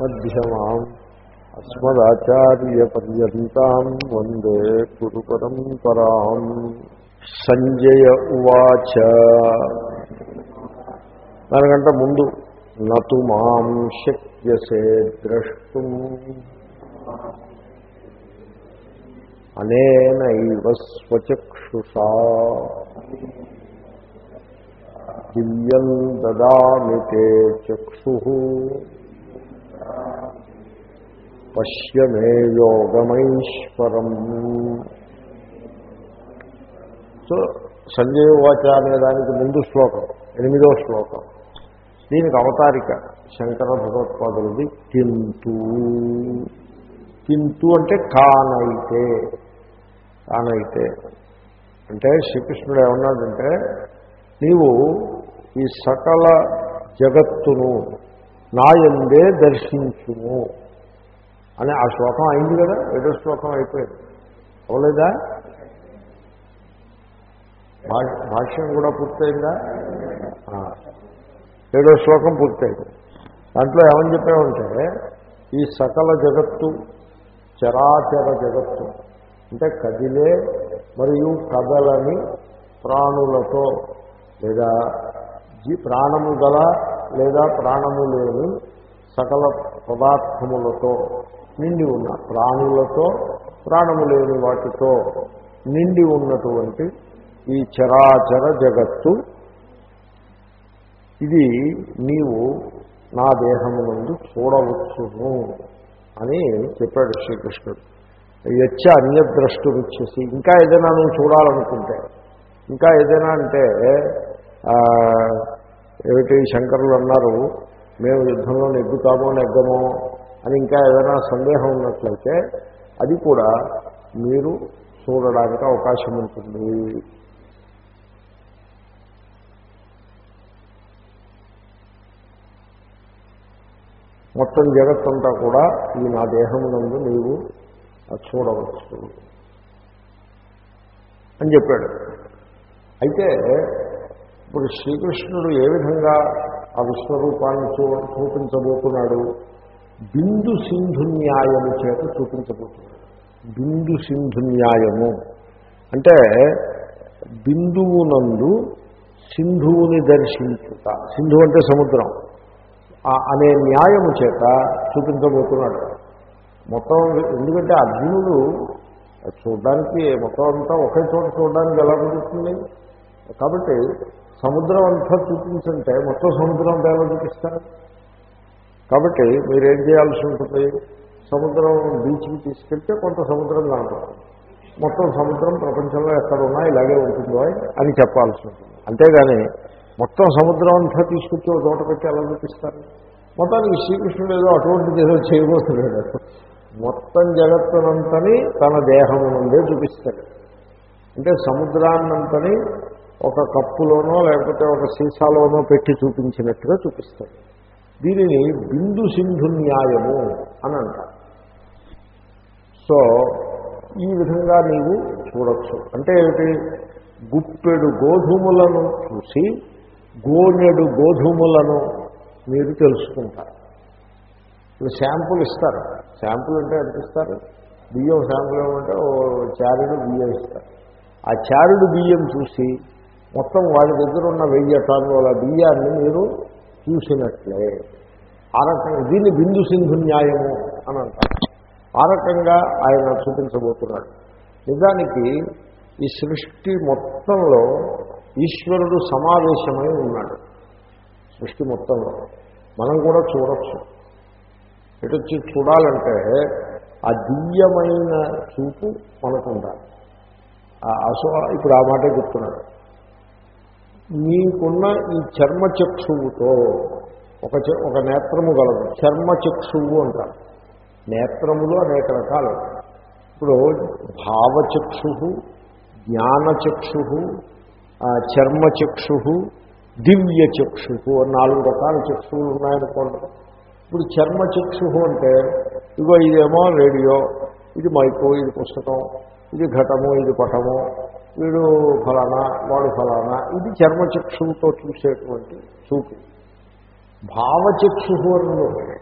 మధ్యమాం అస్మదాచార్యపర్యంతం వందే గురు పరంపరాం సంజయ ఉవాచ దానికంటే ముందు నతు మాం శక్యసే ద్రష్టుం। అనేనైవ స్వచక్షుషా। దివ్యం దదామి తే చక్షు। పశ్య మే యోగమైశ్వరం. సో సంజయ వాచ అనే దానికి ముందు శ్లోకం ఎనిమిదో శ్లోకం. దీనికి అవతారిక శంకర భగవత్పాదులది కింతు. కింతు అంటే కానైతే కానైతే. అంటే శ్రీకృష్ణుడు ఏమన్నాడంటే నీవు ఈ సకల జగత్తును నాయందే దర్శించుము అని ఆ శ్లోకం అయింది కదా ఏదో శ్లోకం అయిపోయింది. అవలేదా భాష్యం కూడా పూర్తయిందా? ఏడో శ్లోకం పూర్తయింది. దాంట్లో ఏమని చెప్పామంటే ఈ సకల జగత్తు చరాచర జగత్తు అంటే కదిలే మరియు కదలని ప్రాణులతో లేదా జీ ప్రాణము గల లేదా ప్రాణము లేని సకల పదార్థములతో నిండి ఉన్న ప్రాణులతో ప్రాణము లేని వాటితో నిండి ఉన్నటువంటి ఈ చరాచర జగత్తు. ఇది నీవు నా దేహము నుండి చూడవచ్చును అని చెప్పాడు శ్రీకృష్ణుడు. యచ్చ అన్యద్రష్టుమిచ్చేసి ఇంకా ఏదైనా నువ్వు చూడాలనుకుంటే ఇంకా ఏదైనా అంటే ఏమిటి? శంకరులు అన్నారు మేము యుద్ధంలో నెగ్గుతామో నెగ్గమో అని ఇంకా ఏదైనా సందేహం ఉన్నట్లయితే అది కూడా మీరు చూడడానికి అవకాశం ఉంటుంది. మొత్తం జగత్తంతా కూడా ఈ నా దేహమునందు నీవు చూడవచ్చు అని చెప్పాడు. అయితే ఇప్పుడు శ్రీకృష్ణుడు ఏ విధంగా ఆ విశ్వరూపాన్ని చూ చూపించబోతున్నాడు? బిందు సింధు న్యాయము చేత చూపించబోతున్నాడు. బిందు సింధు న్యాయము అంటే బిందువునందు సింధువుని దర్శించుట. సింధు అంటే సముద్రం. అనే న్యాయము చేత చూపించబోతున్నాడు. మొత్తం ఎందుకంటే అర్జునుడు చూడడానికి మొత్తం అంతా ఒకే చోట చూడడానికి ఎలా కుదురుతుంది? కాబట్టి సముద్రం అంతా చూపించంటే మొత్తం సముద్రం అంతా ఎలా చూపిస్తారు కాబట్టి మీరేం చేయాల్సి ఉంటుంది? సముద్రం బీచ్కి తీసుకెళ్తే కొంత సముద్రం కనపడుతుంది మొత్తం సముద్రం ప్రపంచంలో ఎక్కడున్నా ఇలాగే ఉంటుందో అని చెప్పాల్సి ఉంటుంది. అంతేగాని మొత్తం సముద్రం అంతా తీసుకొచ్చి ఒక తోట పెట్టి ఎలా చూపిస్తారు? మొత్తానికి శ్రీకృష్ణుడు ఏదో అటువంటిది ఏదో చేయబోతున్నాడు. మొత్తం జగత్తునంతని తన దేహం నుండే చూపిస్తాడు. అంటే సముద్రాన్నంతని ఒక కప్పులోనో లేకపోతే ఒక సీసాలోనో పెట్టి చూపించినట్టుగా చూపిస్తాడు. దీనిని బిందు సింధు న్యాయము అని అంటారు. సో ఈ విధంగా నీవు చూడొచ్చు. అంటే ఏమిటి? గుప్పెడు గోధుమలను చూసి గోనెడు గోధుమలను మీరు తెలుసుకుంటారు. ఇప్పుడు శాంపుల్ ఇస్తారు. శాంపుల్ అంటే ఎంత ఇస్తారు? బియ్యం శాంపుల్ ఏమంటే ఓ చారుడు బియ్యం ఇస్తారు. ఆ చారుడు బియ్యం చూసి మొత్తం వాడి దగ్గర ఉన్న వెయ్యి టన్నుల బియ్యాన్ని మీరు చూసినట్లే. ఆ రకంగా దీన్ని బిందు సింధు న్యాయము అని అంటారు. ఆ రకంగా ఆయన చూపించబోతున్నాడు. నిజానికి ఈ సృష్టి మొత్తంలో ఈశ్వరుడు సమావేశమై ఉన్నాడు. సృష్టి మొత్తంలో మనం కూడా చూడొచ్చు. ఎటొచ్చి చూడాలంటే ఆ దివ్యమైన చూపు మనకు ఉండాలి ఆ- ఇప్పుడు ఆ మాటే చెప్తున్నాడు మీకున్న ఈ చర్మచక్షువుతో ఒక చ- ఒక నేత్రము గలదు. చర్మచక్షువు అంటారు నేత్రములు అనేక రకాలు. ఇప్పుడు భావచక్షు జ్ఞానచక్షు చర్మచక్షు దివ్యచక్షు అని నాలుగు రకాల చక్షువులు ఉన్నాయనుకోండి. ఇప్పుడు చర్మచక్షు అంటే ఇగో ఇదేమో రేడియో ఇది మైకో ఇది పుస్తకం ఇది ఘటము ఇది పటము వీడు ఫలానా వాడు ఫలానా. ఇది చర్మచక్షువుతో చూసేటువంటి చూపు. భావచక్షు అని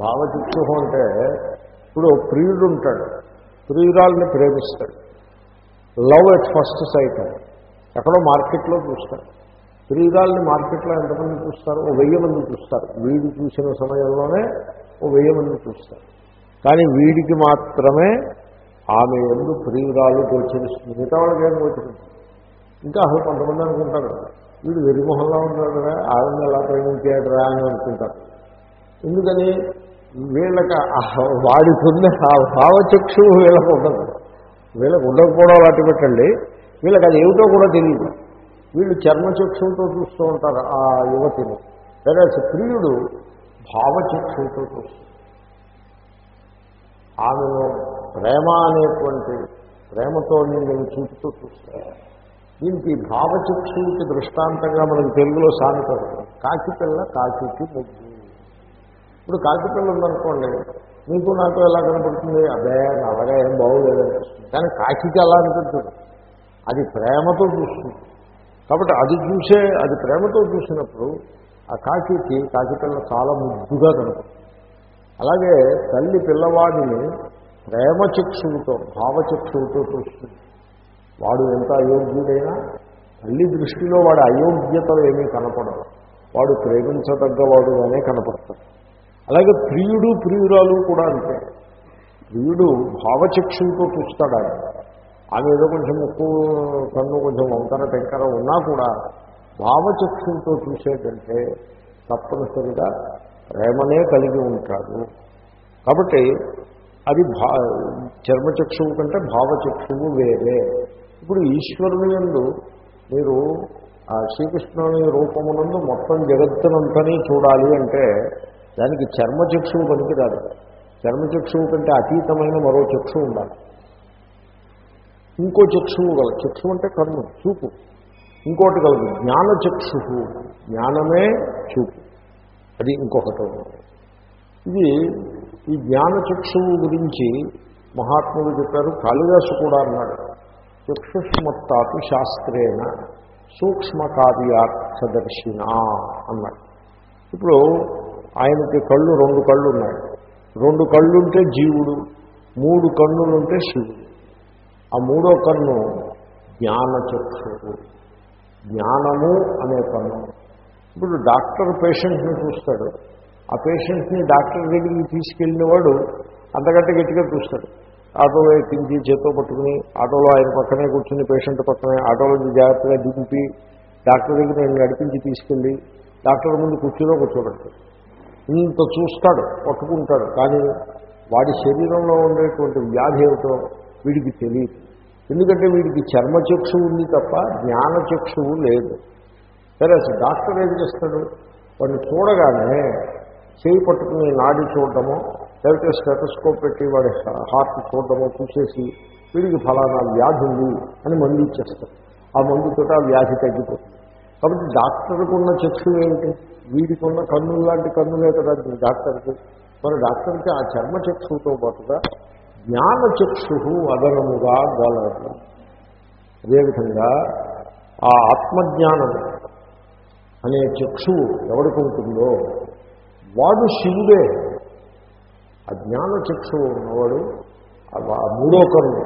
భావచక్షు అంటే ఇప్పుడు ప్రియుడు ఉంటాడు. ప్రియురాల్ని ప్రేమిస్తాడు. లవ్ ఎట్ ఫస్ట్ సైట్ అని. ఎక్కడో మార్కెట్లో చూస్తాడు. ప్రియురాల్ని మార్కెట్లో ఎంతమంది చూస్తారు? ఓ వెయ్యి మంది చూస్తారు. వీడు చూసిన సమయంలోనే ఓ వెయ్యి మంది చూస్తారు. కానీ వీడికి మాత్రమే ఆమె ఎందు ప్రియురాలు గోచరిస్తుంది. మిగతా వాళ్ళకి ఏం గోచరిస్తుంది? ఇంకా అసలు కొంతమంది అనుకుంటారు. వీడు వెరిమొహంలో ఉంటాడు కదా ఆయన ఎలా ప్రేమించాడురా అని అనుకుంటారు. ఎందుకని? వీళ్ళకి ఆ వాడికి ఆ భావచక్షు వీళ్ళకు ఉండదు. వీళ్ళకి ఉండకపోవడం వాటి పెట్టండి. వీళ్ళకి అది ఏమిటో కూడా తెలియదు. వీళ్ళు చర్మచక్షులతో చూస్తూ ఉంటారు ఆ యువతిని. వేరే ప్రియుడు భావచక్షులతో చూస్తారు ఆమెను ప్రేమ అనేటువంటి ప్రేమతో నేను చూపుతూ చూస్తాను దీనికి భావచక్షువుకి దృష్టాంతంగా మనకి తెలుగులో సామెత కాకిపిల్ల కాకి కాకికి ముగ్గు. ఇప్పుడు కాకిపిల్ల ఉందనుకోండి మీకు నాకు ఎలా కనపడుతుంది? అదే అలాగే ఏం బాగోలేదనిపిస్తుంది కానీ కాకికి ఎలా అనిపిస్తుంది అది ప్రేమతో చూస్తుంది. కాబట్టి అది చూసే అది ప్రేమతో చూసినప్పుడు ఆ కాకికి కాకిపిల్ల చాలా ముద్దుగా కనపడుతుంది. అలాగే తల్లి పిల్లవాడిని ప్రేమచక్షువుతో భావచక్షువుతో చూస్తుంది. వాడు ఎంత అయోగ్యుడైనా తల్లి దృష్టిలో వాడి అయోగ్యతలు ఏమీ కనపడదు. వాడు ప్రేమించదగ్గవాడుగానే కనపడతాడు అలాగే ప్రియుడు ప్రియురాలు కూడా అంతే. ప్రియుడు భావచక్షువుతో చూస్తాడు ఆయన. ఆమె ఏదో కొంచెం ముక్కు కన్ను కొంచెం వంకర టెంకర ఉన్నా కూడా భావచక్షువుతో చూసేటంటే తప్పనిసరిగా ప్రేమనే కలిగి ఉంటాడు. కాబట్టి అది భా చర్మచక్షువు కంటే భావచక్షువు వేరే. ఇప్పుడు ఈశ్వరుని యందు మీరు ఆ శ్రీకృష్ణుని రూపమునందు మొత్తం జగత్తునంతని చూడాలి అంటే దానికి చర్మచక్షువు పనికిరాదు. చర్మచక్షువు కంటే అతీతమైన మరో చక్షు ఉండాలి. ఇంకో చక్షువు గల చక్షు అంటే కర్మ చూపు. ఇంకోటి కలదు జ్ఞానచక్షు జ్ఞానమే చూపు. అది ఇంకొకటి ఇది ఈ జ్ఞానచక్షువు గురించి మహాత్ముడు చెప్పారు కాళిదాసు కూడా అన్నాడు చక్షుష్మత్తాపు శాస్త్రేణ సూక్ష్మ కార్యార్థదర్శిన అన్నాడు. ఇప్పుడు ఆయనకి కళ్ళు రెండు కళ్ళు ఉన్నాయి రెండు కళ్ళుంటే జీవుడు మూడు కన్నులుంటే శివుడు. ఆ మూడో కన్ను జ్ఞానచక్షుడు జ్ఞానము అనే కన్ను. ఇప్పుడు డాక్టర్ పేషెంట్ని చూస్తాడు ఆ పేషెంట్ని డాక్టర్ దగ్గరికి తీసుకెళ్ళిన వాడు అంతకంటే గట్టిగా చూస్తాడు. ఆటోలో ఎక్కించి చేత్తో పట్టుకుని ఆటోలో ఆయన పక్కనే కూర్చుని పేషెంట్ పక్కనే ఆటోలో జాగ్రత్తగా దింపి డాక్టర్ దగ్గర నేను నడిపించి తీసుకెళ్ళి డాక్టర్ ముందు కుర్చీలో కూర్చోబెడతాడు. ఇంత చూస్తాడు పట్టుకుంటాడు. కానీ వాడి శరీరంలో ఉండేటువంటి వ్యాధి ఏమిటో వీడికి తెలియదు. ఎందుకంటే వీడికి చర్మచక్షు ఉంది తప్ప జ్ఞానచక్షువు లేదు. సరే అసలు డాక్టర్ ఏం చేస్తాడు? వాడిని చూడగానే చేయి పట్టుకుని నాడి చూడడమో లేకపోతే స్టెటస్కోప్ పెట్టి వాడి హార్ట్ చూడడమో చూసేసి వీడికి ఫలానా వ్యాధి ఉంది అని మందు ఇచ్చేస్తారు. ఆ మందుతో ఆ వ్యాధి తగ్గిపోతుంది. కాబట్టి డాక్టర్కు ఉన్న చక్షు ఏమిటి వీడికి ఉన్న కన్నులు లాంటి కన్నులే కదా డాక్టర్కి. మరి డాక్టర్కి ఆ చర్మ చక్షుతో పాటుగా జ్ఞాన చక్షు అదనముగా గలదు. అదేవిధంగా ఆ ఆత్మజ్ఞానం అనే చక్షువు ఎవరికి ఉంటుందో వాడు శివుడే. ఆ జ్ఞాన చక్షువు ఉన్నవాడు ఆ మూడో కన్ను.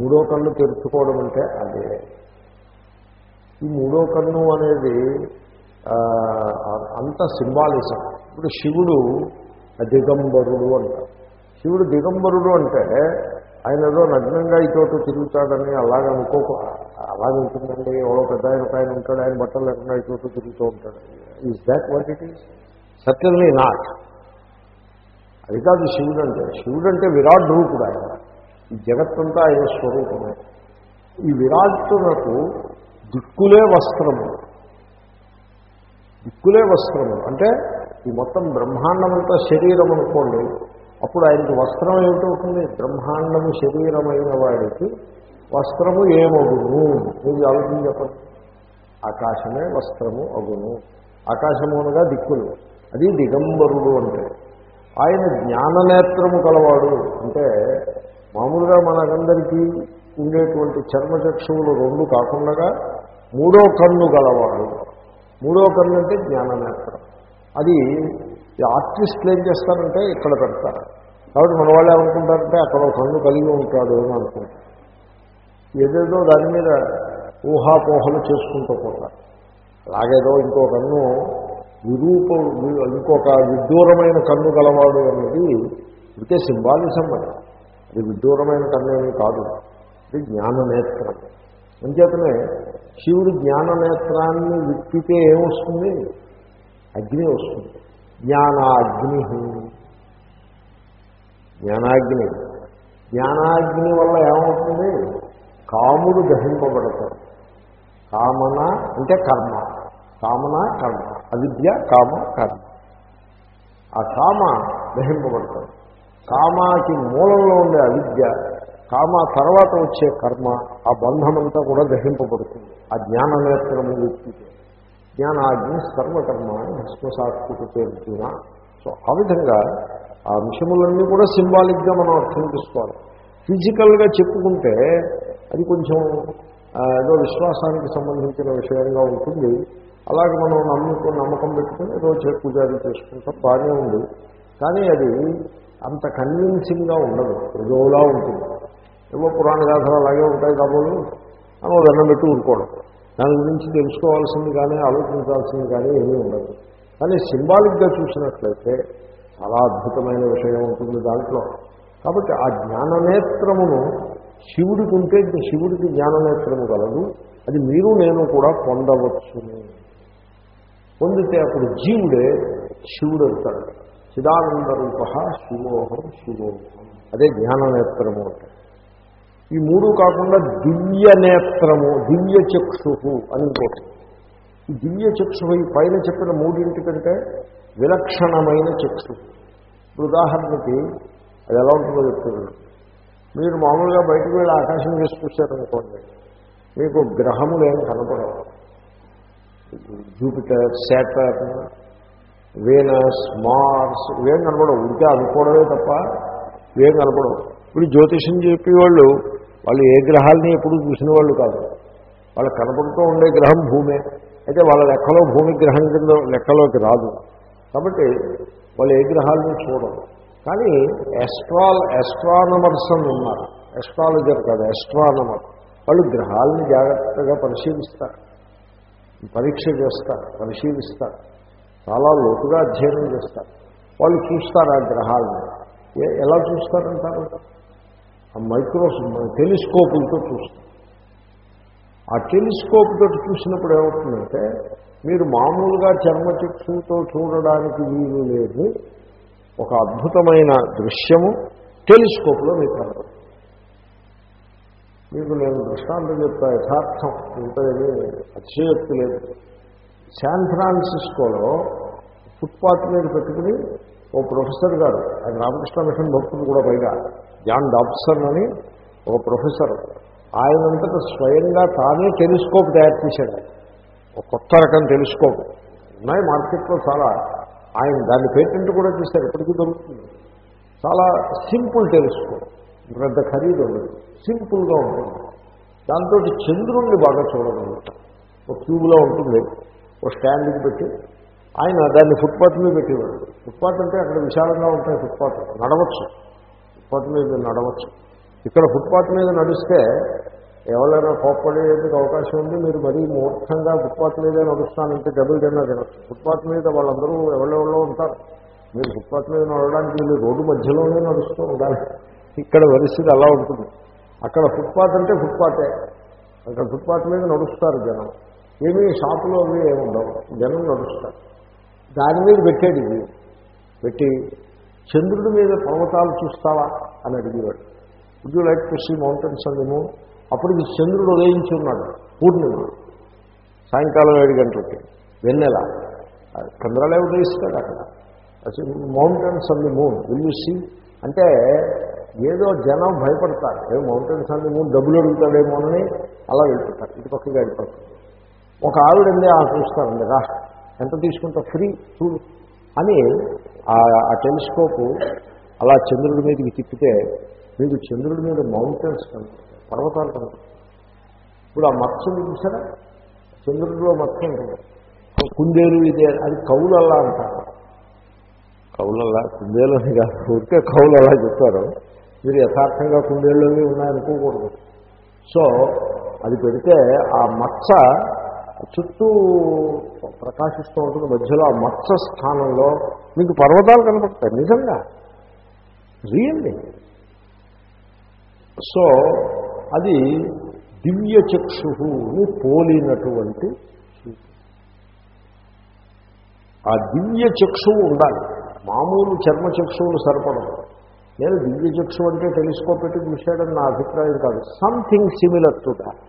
మూడో కన్ను తెరుచుకోవడం అంటే అదే. ఈ మూడో కన్ను అనేది అంత సింబాలిజం. ఇప్పుడు శివుడు దిగంబరుడు అంటారు శివుడు దిగంబరుడు అంటే ఆయన ఏదో నగ్నంగా ఇతోటి తిరుగుతాడని అలాగ అనుకో అలాగే ఉంటుందండి. ఎవరో పెద్ద ఆయన ఒక ఆయన ఉంటాడు ఆయన బట్టలు లేకుండా ఇతోటి తిరుగుతూ ఉంటాడు. Is that what it is certainly not. అది కాదు శివుడు అంటే శివుడు అంటే విరాట్ రూపుడు ఆయన. ఈ జగత్తంతా ఆయన స్వరూపమే. ఈ విరాట్టునకు దిక్కులే వస్త్రము. దిక్కులే వస్త్రము. అంటే ఈ మొత్తం బ్రహ్మాండమంతా శరీరం అనుకోండి అప్పుడు ఆయనకి వస్త్రం ఏమిటవుతుంది బ్రహ్మాండము శరీరమైన వాడికి వస్త్రము ఏమగును? మీరు ఆలోచన చెప్పండి. ఆకాశమే వస్త్రము అగును. ఆకాశము అనగా దిక్కులు. అది దిగంబరుడు అంటే. ఆయన జ్ఞాననేత్రము కలవాడు అంటే మామూలుగా మనకందరికీ ఉండేటువంటి చర్మచక్షువులు రెండు కాకుండా మూడో కన్ను గలవాడు. మూడో కన్ను అంటే జ్ఞాననేత్రం. అది ఈ ఆర్టిస్టులు ఏం చేస్తారంటే ఇక్కడ పెడతారు. కాబట్టి మన వాళ్ళు ఏమనుకుంటారంటే అక్కడ ఒక కన్ను కలిగి ఉంటాడు అని అనుకుంటారు. ఏదేదో దాని మీద ఊహాపోహలు చేసుకుంటూ పోతారు. అలాగేదో ఇంకో కన్ను విరూప ఇంకొక విడ్డూరమైన కన్ను గలవాడు అన్నది ఇదే సింబాలిజం అది. అది విడ్డూరమైన కన్ను ఏమీ కాదు. ఇది జ్ఞాననేత్రం. అంచేతనే శివుడు జ్ఞాననేత్రాన్ని విప్పితే ఏమొస్తుంది? అగ్ని వస్తుంది. జ్ఞానాగ్ని. జ్ఞానాగ్ని. జ్ఞానాగ్ని వల్ల ఏమవుతుంది? కాముడు దహింపబడతాడు. కామన అంటే కర్మ. కామన కర్మ. అవిద్య కామ కర్మ. ఆ కామ దహింపబడతాడు. కామాకి మూలంలో ఉండే అవిద్య కామ తర్వాత వచ్చే కర్మ ఆ బంధమంతా కూడా దహింపబడుతుంది. ఆ జ్ఞాన జ్ఞాననేత్రము వ్యక్తికి జ్ఞానాగ్ని సర్వకర్మ అని భస్మసాత్విక పేరుతున్న సో ఆ విధంగా ఆ అంశములన్నీ కూడా సింబాలిక్గా మనం అర్థం చేసుకోవాలి. ఫిజికల్గా చెప్పుకుంటే అది కొంచెం ఏదో విశ్వాసానికి సంబంధించిన విషయంగా ఉంటుంది. అలాగే మనం నమ్ముకు నమ్మకం పెట్టుకుని రోజు పూజారి చేసుకుంటాం బాగానే ఉంది. కానీ అది అంత కన్విన్సింగ్గా ఉండదు. ఏదోలా ఉంటుంది. ఏవో పురాణ గాథలు అలాగే ఉంటాయి కాబోలు. అని ఓ దండం పెట్టి ఊరుకోవడం. దాని గురించి తెలుసుకోవాల్సింది కానీ ఆలోచించాల్సింది కానీ ఏమీ ఉండదు. కానీ సింబాలిక్గా చూసినట్లయితే చాలా అద్భుతమైన విషయం ఉంటుంది దాంట్లో. కాబట్టి ఆ జ్ఞాననేత్రమును శివుడికి ఉంటే శివుడికి జ్ఞాననేత్రము గలదు అది మీరు నేను కూడా పొందవచ్చును. పొందితే అప్పుడు జీవుడే శివుడు అవుతాడు చిదానంద రూప శివోహం శివోహం. అదే జ్ఞాననేత్రము అంటే. ఈ మూడు కాకుండా దివ్య నేత్రము దివ్య చక్షు అని ఇంకోటి. ఈ దివ్య చక్షు ఈ పైన చెప్పిన మూడింటి కంటే విలక్షణమైన చక్షు ఉదాహరణకి అది ఎలా ఉంటుందో చెప్తున్నాను మీరు మామూలుగా బయటకు వెళ్ళి ఆకాశం చేసి చూశారనుకోండి మీకు గ్రహములు కనపడవు. జూపిటర్ శాటర్ వేనస్ మార్స్ ఇవేం కనపడవు. ఉంటే అనుకోవడమే తప్ప ఇవేం కనపడవు. ఇప్పుడు జ్యోతిషం చెప్పేవాళ్ళు వాళ్ళు ఏ గ్రహాలని ఎప్పుడు చూసిన వాళ్ళు కాదు. వాళ్ళు కనపడుతూ ఉండే గ్రహం భూమే. అయితే వాళ్ళ లెక్కలో భూమి గ్రహం కింద లెక్కలోకి రాదు. కాబట్టి వాళ్ళు ఏ గ్రహాలని చూడరు. కానీ ఎస్ట్రాల్ ఎస్ట్రానమర్స్ అని ఉన్నారు. ఎస్ట్రాలజర్ కాదు ఎస్ట్రానమర్ వాళ్ళు గ్రహాలని జాగ్రత్తగా పరిశీలిస్తారు. పరీక్ష చేస్తారు పరిశీలిస్తారు. చాలా లోతుగా అధ్యయనం చేస్తారు. వాళ్ళు చూస్తారు ఆ గ్రహాలను ఎలా చూస్తారంటారు? ఆ మైక్రోస్ టెలిస్కోపులతో చూస్తారు. ఆ టెలిస్కోప్ తోటి చూసినప్పుడు ఏమవుతుందంటే మీరు మామూలుగా చర్మచక్షుతో చూడడానికి వీలు లేదు. ఒక అద్భుతమైన దృశ్యము టెలిస్కోప్లో మీకు కనపడుతుంది. మీకు నేను దృష్టాంతం చెప్తా యథార్థం. ఇంత ఏమీ అతిశయోక్తి లేదు. శాన్ ఫ్రాన్సిస్కోలో ఫుట్పాత్ మీద పెట్టుకుని ఓ ప్రొఫెసర్ గారు ఆయన రామకృష్ణ మిషన్ భక్తులు కూడా పైగా జాన్ డాబ్సన్ అని ఒక ప్రొఫెసర్ ఆయనంతటా స్వయంగా తానే టెలిస్కోప్ తయారు చేశాడు. ఒక కొత్త రకం టెలిస్కోప్. ఉన్నాయి మార్కెట్లో చాలా. ఆయన దాన్ని పేటెంట్ కూడా చేశారు. ఇప్పటికీ దొరుకుతుంది. చాలా సింపుల్ టెలిస్కోప్. పెద్ద ఖరీదు ఉండదు. సింపుల్గా ఉంటుంది. దాంతో చంద్రుణ్ణి బాగా చూడగలుగుతాం. ఒక ట్యూబ్లో ఉంటుంది ఒక స్టాండ్కి పెట్టి. ఆయన దాన్ని ఫుట్పాత్ మీద పెట్టేవాడు. ఫుట్పాత్ అంటే అక్కడ విశాలంగా ఉంటాయి ఫుట్పాత్ నడవచ్చు. ఫుట్పాత్ మీద నడవచ్చు. ఇక్కడ ఫుట్పాత్ మీద నడిస్తే ఎవరైనా కోప్పడేందుకు అవకాశం ఉంది? మీరు మరీ మూర్ఖంగా ఫుట్పాత్ మీదే నడుస్తానంటే డబుల్ డిన్నా తినచ్చు ఫుట్పాత్ మీద వాళ్ళందరూ ఎవరెవరో ఉంటారు? మీరు ఫుట్పాత్ మీద నడవడానికి మీరు రోడ్డు మధ్యలోనే నడుస్తూ ఉండాలి. ఇక్కడ పరిస్థితి అలా ఉంటుంది. అక్కడ ఫుట్పాత్ అంటే ఫుట్పాతే అక్కడ ఫుట్పాత్ మీద నడుస్తారు జనం. ఏమీ షాపులో అవి ఏముండవు ఉండవు. జనం నడుస్తారు. దాని మీద పెట్టాడు ఇది. పెట్టి చంద్రుడి మీద పర్వతాలు చూస్తావా అని అడిగేవాడు. Would you like to see mountains and అప్పుడు అప్పటికి చంద్రుడు ఉదయించి ఉన్నాడు పూర్ణిమ. సాయంకాలం ఏడు గంటలకి. వెన్నెల. చంద్రాలే ఉదయిస్తాడు అక్కడ. Mountains and moon will you see అంటే ఏదో జనం భయపడతారు. ఏ మౌంటైన్స్ అన్ని ముందు డబ్బులు అడుగుతాడేమోనని అలా వెళ్ళిపోతారు ఇటు పక్కగా వెళ్ళిపోతారు ఒక ఆవిడండి ఆ చూస్తారండి రా. ఎంత తీసుకుంటా ఫ్రీ చూడు. అని ఆ టెలిస్కోపు అలా చంద్రుడి మీదకి తిప్పితే మీకు చంద్రుడి మీద మౌంటైన్స్ కనపడతాయి పర్వతాలు కనపడతాయి. ఇప్పుడు ఆ మత్స్యం చూసారా? చంద్రుడిలో మత్స్యం కుందేలు ఇదే అది కవులల్లా అంటారు. అంటారు కుందేలు అని కాదు ఊరికే కౌలు అలా చెప్తారు. మీరు యథార్థంగా కుండేళ్ళు ఉన్నాయనుకోకూడదు. సో అది పెడితే ఆ మచ్చ చుట్టూ ప్రకాశిస్తూ ఉంటుంది. మధ్యలో ఆ మచ్చ స్థానంలో మీకు పర్వతాలు కనపడతాయి. నిజంగా. రియల్లీ. సో అది దివ్య చక్షుని పోలినటువంటి ఆ దివ్య చక్షువు ఉండాలి. మామూలు చర్మ చక్షువులు సరిపడదు నేను దివ్య అంటే టెలిస్కోప్ పెట్టి చూశాడని నా అభిప్రాయం కాదు. సంథింగ్ సిమిలర్ టు దాట్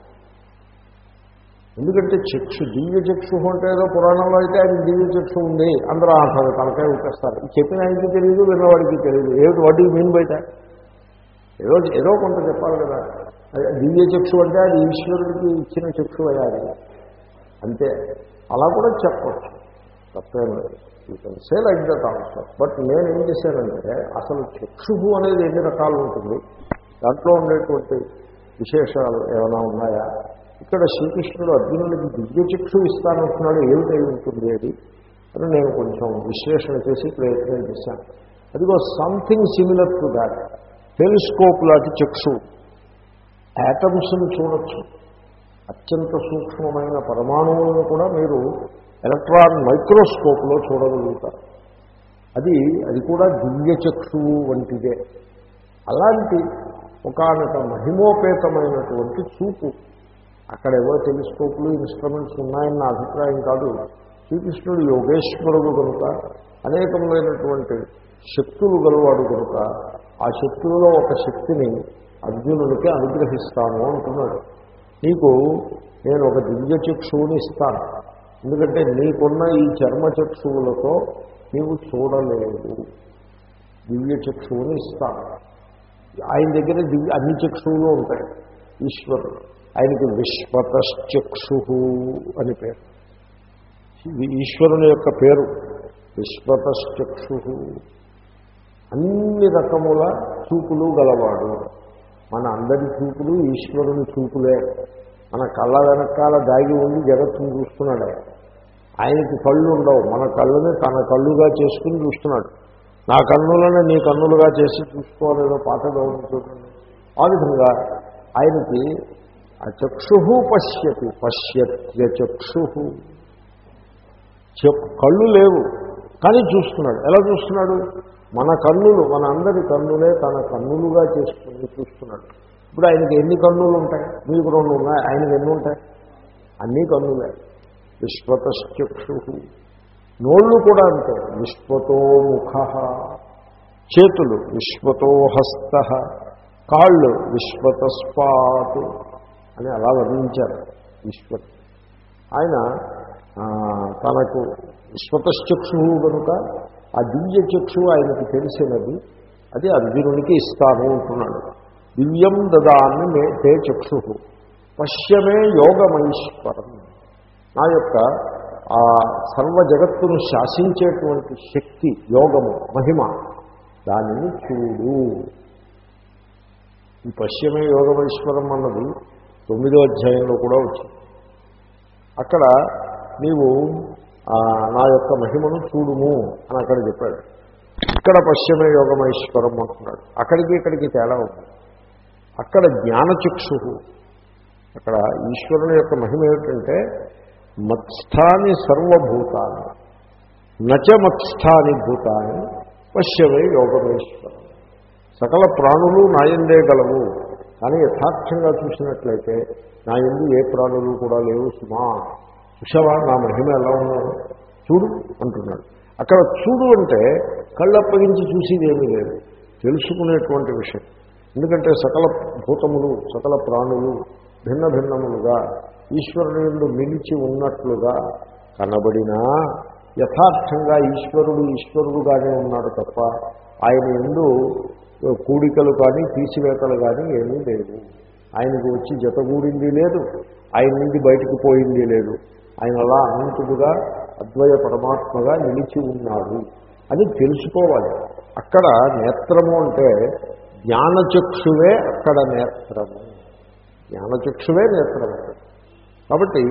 ఎందుకంటే చక్షు దివ్యచక్షు అంటే ఏదో పురాణంలో అయితే ఆయన దివ్యచక్షు ఉంది. అందరూ అంటారు తలకాయ ఉపేస్తారు చెప్పిన ఆయనకి తెలియదు విన్నవాడికి తెలియదు ఏమిటి వాట్ యూ మీన్ బయట ఏదో ఏదో కొంత చెప్పాలి కదా. దివ్యచక్షు అంటే అది ఈశ్వరుడికి ఇచ్చిన చక్షు అయ్యాలి అంతే. అలా కూడా చెప్పచ్చు. తప్పేం లేదు. You can say like that also but నేను ఏం చేశానంటే అసలు చక్షుభు అనేది ఎన్ని రకాలు ఉంటుంది? దాంట్లో ఉండేటువంటి విశేషాలు ఏమైనా ఉన్నాయా? ఇక్కడ శ్రీకృష్ణుడు అర్జునుడికి దివ్య చక్షు ఇస్తానంటున్నాడు ఏమిటై ఉంటుంది అది? అని నేను కొంచెం విశ్లేషణ చేసి ప్రయత్నం చేశాను. అదిగో something similar to that telescope లాంటి చక్షు యాటమ్స్ని చూడొచ్చు. అత్యంత సూక్ష్మమైన పరమాణువులను కూడా మీరు ఎలక్ట్రాన్ మైక్రోస్కోప్లో చూడగలుగుతారు. అది అది కూడా దివ్యచక్షువు వంటిదే. అలాంటి ఒకనొక మహిమోపేతమైనటువంటి చూపు. అక్కడ ఏవో టెలిస్కోప్లు ఇన్స్ట్రుమెంట్స్ ఉన్నాయన్న అభిప్రాయం కాదు. శ్రీకృష్ణుడు యోగేశ్వరుడు కనుక అనేకమైనటువంటి శక్తులు గలవాడు కనుక ఆ శక్తులలో ఒక శక్తిని అర్జునుడికి అనుగ్రహిస్తాను అంటున్నాడు. నీకు నేను ఒక దివ్యచక్షువుని ఇస్తాను. ఎందుకంటే నీకున్న ఈ చర్మ చక్షువులతో నీవు చూడలేవు. దివ్య చక్షువుని ఇస్తాను. ఆయన దగ్గర దివ్య అన్ని చక్షువులు ఉంటాయి. ఈశ్వరుడు. ఆయనకి విశ్వతశ్చక్షు అని పేరు. ఈశ్వరుని యొక్క పేరు. విశ్వతశ్చక్షు అన్ని రకముల చూపులు గలవాడు. మన అందరి చూపులు ఈశ్వరుని చూపులే. మన కళ్ళ వెనకాల దాగి ఉండి జగత్తును చూస్తున్నాడు. ఆయన. ఆయనకి కళ్ళు ఉండవు. మన కళ్ళని తన కళ్ళుగా చేసుకుని చూస్తున్నాడు. నా కన్నులను నీ కన్నులుగా చేసి చూసుకోలేదో పాత గౌరవం చూడండి. ఆ విధంగా ఆయనకి ఆ చక్షు పశ్యతి పశ్యత్య చక్షు కళ్ళు లేవు కానీ చూస్తున్నాడు. ఎలా చూస్తున్నాడు? మన కన్నులు మన అందరి కన్నులే తన కన్నులుగా చేసుకుని చూస్తున్నాడు. ఇప్పుడు ఆయనకి ఎన్ని కన్నులు ఉంటాయి? మీకు రెండు ఉన్నాయి. ఆయనకి ఎన్ని ఉంటాయి? అన్ని కన్నులే. విశ్వతశ్చక్షు నోళ్ళు కూడా అంతే విశ్వతో ముఖ. చేతులు విశ్వతో హస్త. కాళ్ళు విశ్వతస్పాత్ అని అలా వర్ణించారు విశ్వ ఆయన తనకు విశ్వతశ్చక్షు కనుక ఆ దివ్య చక్షు ఆయనకు తెలిసినది అది అర్జునునికి ఇస్తాను అంటున్నాడు. దివ్యం దదాన్ని మే తే చక్షు. పశ్యమే యోగమైశ్వరం. నా యొక్క ఆ సర్వ జగత్తును శాసించేటువంటి శక్తి యోగము మహిమ దానిని చూడు. ఈ పశ్చిమే యోగమైశ్వరం అన్నది తొమ్మిదో అధ్యాయంలో కూడా వచ్చింది. అక్కడ నీవు నా యొక్క మహిమను చూడుము అని అక్కడ చెప్పాడు. ఇక్కడ పశ్చిమే యోగమైశ్వరం అంటున్నాడు. అక్కడికి ఇక్కడికి తేడా ఉంది. అక్కడ జ్ఞానచక్షు అక్కడ ఈశ్వరుని యొక్క మహిమ ఏమిటంటే మత్స్థాని సర్వభూతాన్ని నచ మత్స్థాని భూతాన్ని పశ్యమే యోగమేశ్వరం. సకల ప్రాణులు నాయందే గలవు. కానీ యథార్థంగా చూసినట్లయితే నా ఎందు ఏ ప్రాణులు కూడా లేవు సుమా. సుషవా నా మహిమ ఎలా ఉన్నాడు చూడు అంటున్నాడు. అక్కడ చూడు అంటే కళ్ళప్పగించి చూసేది ఏమీ లేదు. తెలుసుకునేటువంటి విషయం. ఎందుకంటే సకల భూతములు సకల ప్రాణులు భిన్న భిన్నములుగా ఈశ్వరుని ఎందు నిలిచి ఉన్నట్లుగా కనబడినా యథార్థంగా ఈశ్వరుడు ఈశ్వరుడుగానే ఉన్నాడు తప్ప ఆయన ఎందు కూడికలు కానీ తీసివేతలు కానీ ఏమీ లేవు ఆయనకు వచ్చి జతగూడింది లేదు. ఆయన నుండి బయటకు పోయింది లేదు. ఆయన అలా అనంతుడుగా అద్వయ పరమాత్మగా నిలిచి ఉన్నాడు అని తెలుసుకోవాలి. అక్కడ నేత్రము అంటే జ్ఞానచక్షువే అక్కడ నేత్రము. జ్ఞానచక్షువే నేత్రము. కాబట్టి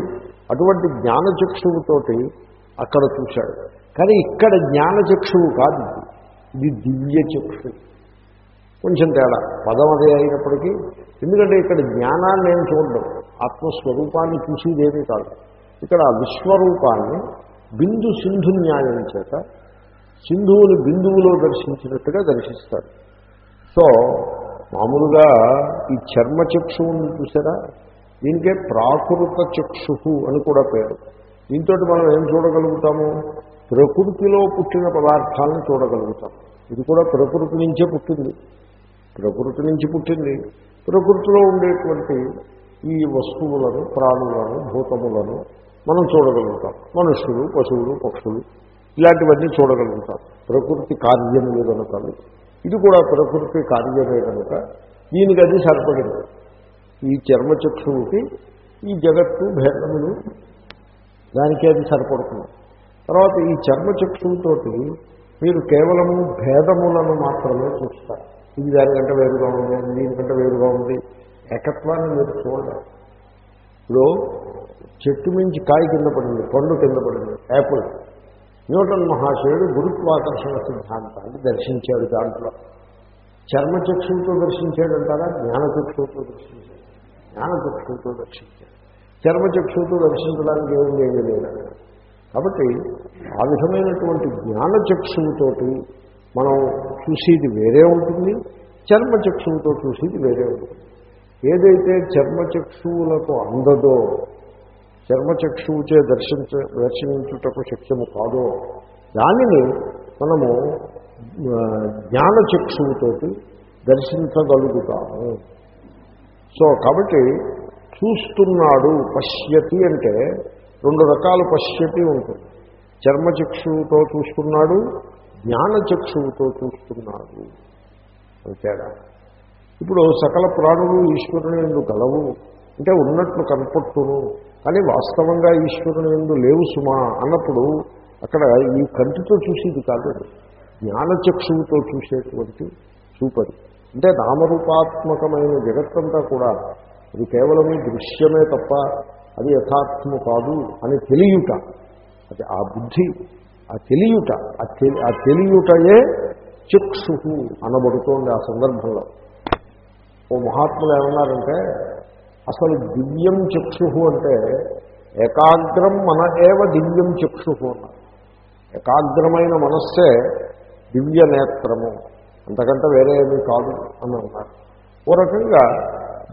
అటువంటి జ్ఞానచక్షువుతోటి అక్కడ చూశాడు. కానీ ఇక్కడ జ్ఞానచక్షువు కాదు ఇది. దివ్య చక్షు కొంచెం తేడా. పదం అదే అయినప్పటికీ ఎందుకంటే ఇక్కడ జ్ఞానాన్ని నేను చూడడం? ఆత్మస్వరూపాన్ని చూసేదేమీ కాదు. ఇక్కడ విశ్వరూపాన్ని బిందు సింధు న్యాయం చేత సింధువుని బిందువులో దర్శించినట్టుగా దర్శిస్తాడు సో మామూలుగా ఈ చర్మచక్షువుని చూసారా దీనికే ప్రాకృత చక్షు అని కూడా పేరు. దీంతో మనం ఏం చూడగలుగుతాము? ప్రకృతిలో పుట్టిన పదార్థాలను చూడగలుగుతాం. ఇది కూడా ప్రకృతి నుంచే పుట్టింది. ప్రకృతి నుంచి పుట్టింది. ప్రకృతిలో ఉండేటువంటి ఈ వస్తువులను ప్రాణులను భూతములను మనం చూడగలుగుతాం. మనుషులు పశువులు పక్షులు ఇలాంటివన్నీ చూడగలుగుతాం. ప్రకృతి కార్యములు కనుక ఇది కూడా ప్రకృతి కార్యమే కనుక. దీనికి అది సరిపడింది. ఈ చర్మచక్షువుకి ఈ జగత్తు భేదములు దానికే అది సరిపడుతుంది. తర్వాత ఈ చర్మచక్షువుతోటి మీరు కేవలము భేదములను మాత్రమే చూస్తారు. ఇది దానికంటే వేరుగా ఉంది దీనికంటే వేరుగా ఉంది. ఏకత్వాన్ని మీరు చూడలేరు. ఇప్పుడు చెట్టు మించి కాయ కింద పడింది పండు కింద పడింది యాపిల్. న్యూటన్ మహాశయుడు గురుత్వాకర్షణ సిద్ధాంతాన్ని దర్శించాడు దాంట్లో. చర్మచక్షువుతో దర్శించాడంటారా? జ్ఞానచక్షువుతో దర్శించాడు. జ్ఞానచక్షువుతో దర్శించాడు. చర్మచక్షువుతో దర్శించడానికి ఏమి ఏమీ లేదు కాబట్టి ఆ విధమైనటువంటి జ్ఞానచక్షువుతోటి మనం చూసేది వేరే ఉంటుంది చర్మచక్షువుతో చూసేది వేరే ఉంటుంది. ఏదైతే చర్మచక్షువులకు అందదో చర్మచక్షువుచే దర్శించ దర్శించుటకు శక్యము కాదో దానిని మనము జ్ఞానచక్షువుతోటి దర్శించగలుగుతాము. సో కాబట్టి చూస్తున్నాడు పశ్యతి అంటే రెండు రకాల పశ్యతి ఉంటుంది. చర్మచక్షువుతో చూస్తున్నాడు జ్ఞానచక్షువుతో చూస్తున్నాడు. తేడా. ఇప్పుడు సకల ప్రాణులు ఈశ్వరుని ఎందు కలవు అంటే ఉన్నట్లు కనపట్టును కానీ వాస్తవంగా ఈశ్వరుని ఎందు లేవు సుమా అన్నప్పుడు అక్కడ ఈ కంటితో చూసేది కాదు జ్ఞానచక్షువుతో చూసేటువంటి చూపది అంటే నామరూపాత్మకమైన జగత్తంతా కూడా అది కేవలం దృశ్యమే తప్ప అది యథార్థము కాదు అని తెలియుట. అది ఆ బుద్ధి ఆ తెలియుట ఆ తెలి ఆ తెలియుటయే చక్షు అనబడుతోంది ఆ సందర్భంలో. ఓ మహాత్ములు ఏమన్నారంటే అసలు దివ్యం చక్షు అంటే ఏకాగ్రం మన ఏవ దివ్యం చక్షు అన్నారు. ఏకాగ్రమైన మనస్సే దివ్య నేత్రము. అంతకంటే వేరే ఏమీ కాదు అని అన్నారు ఓ రకంగా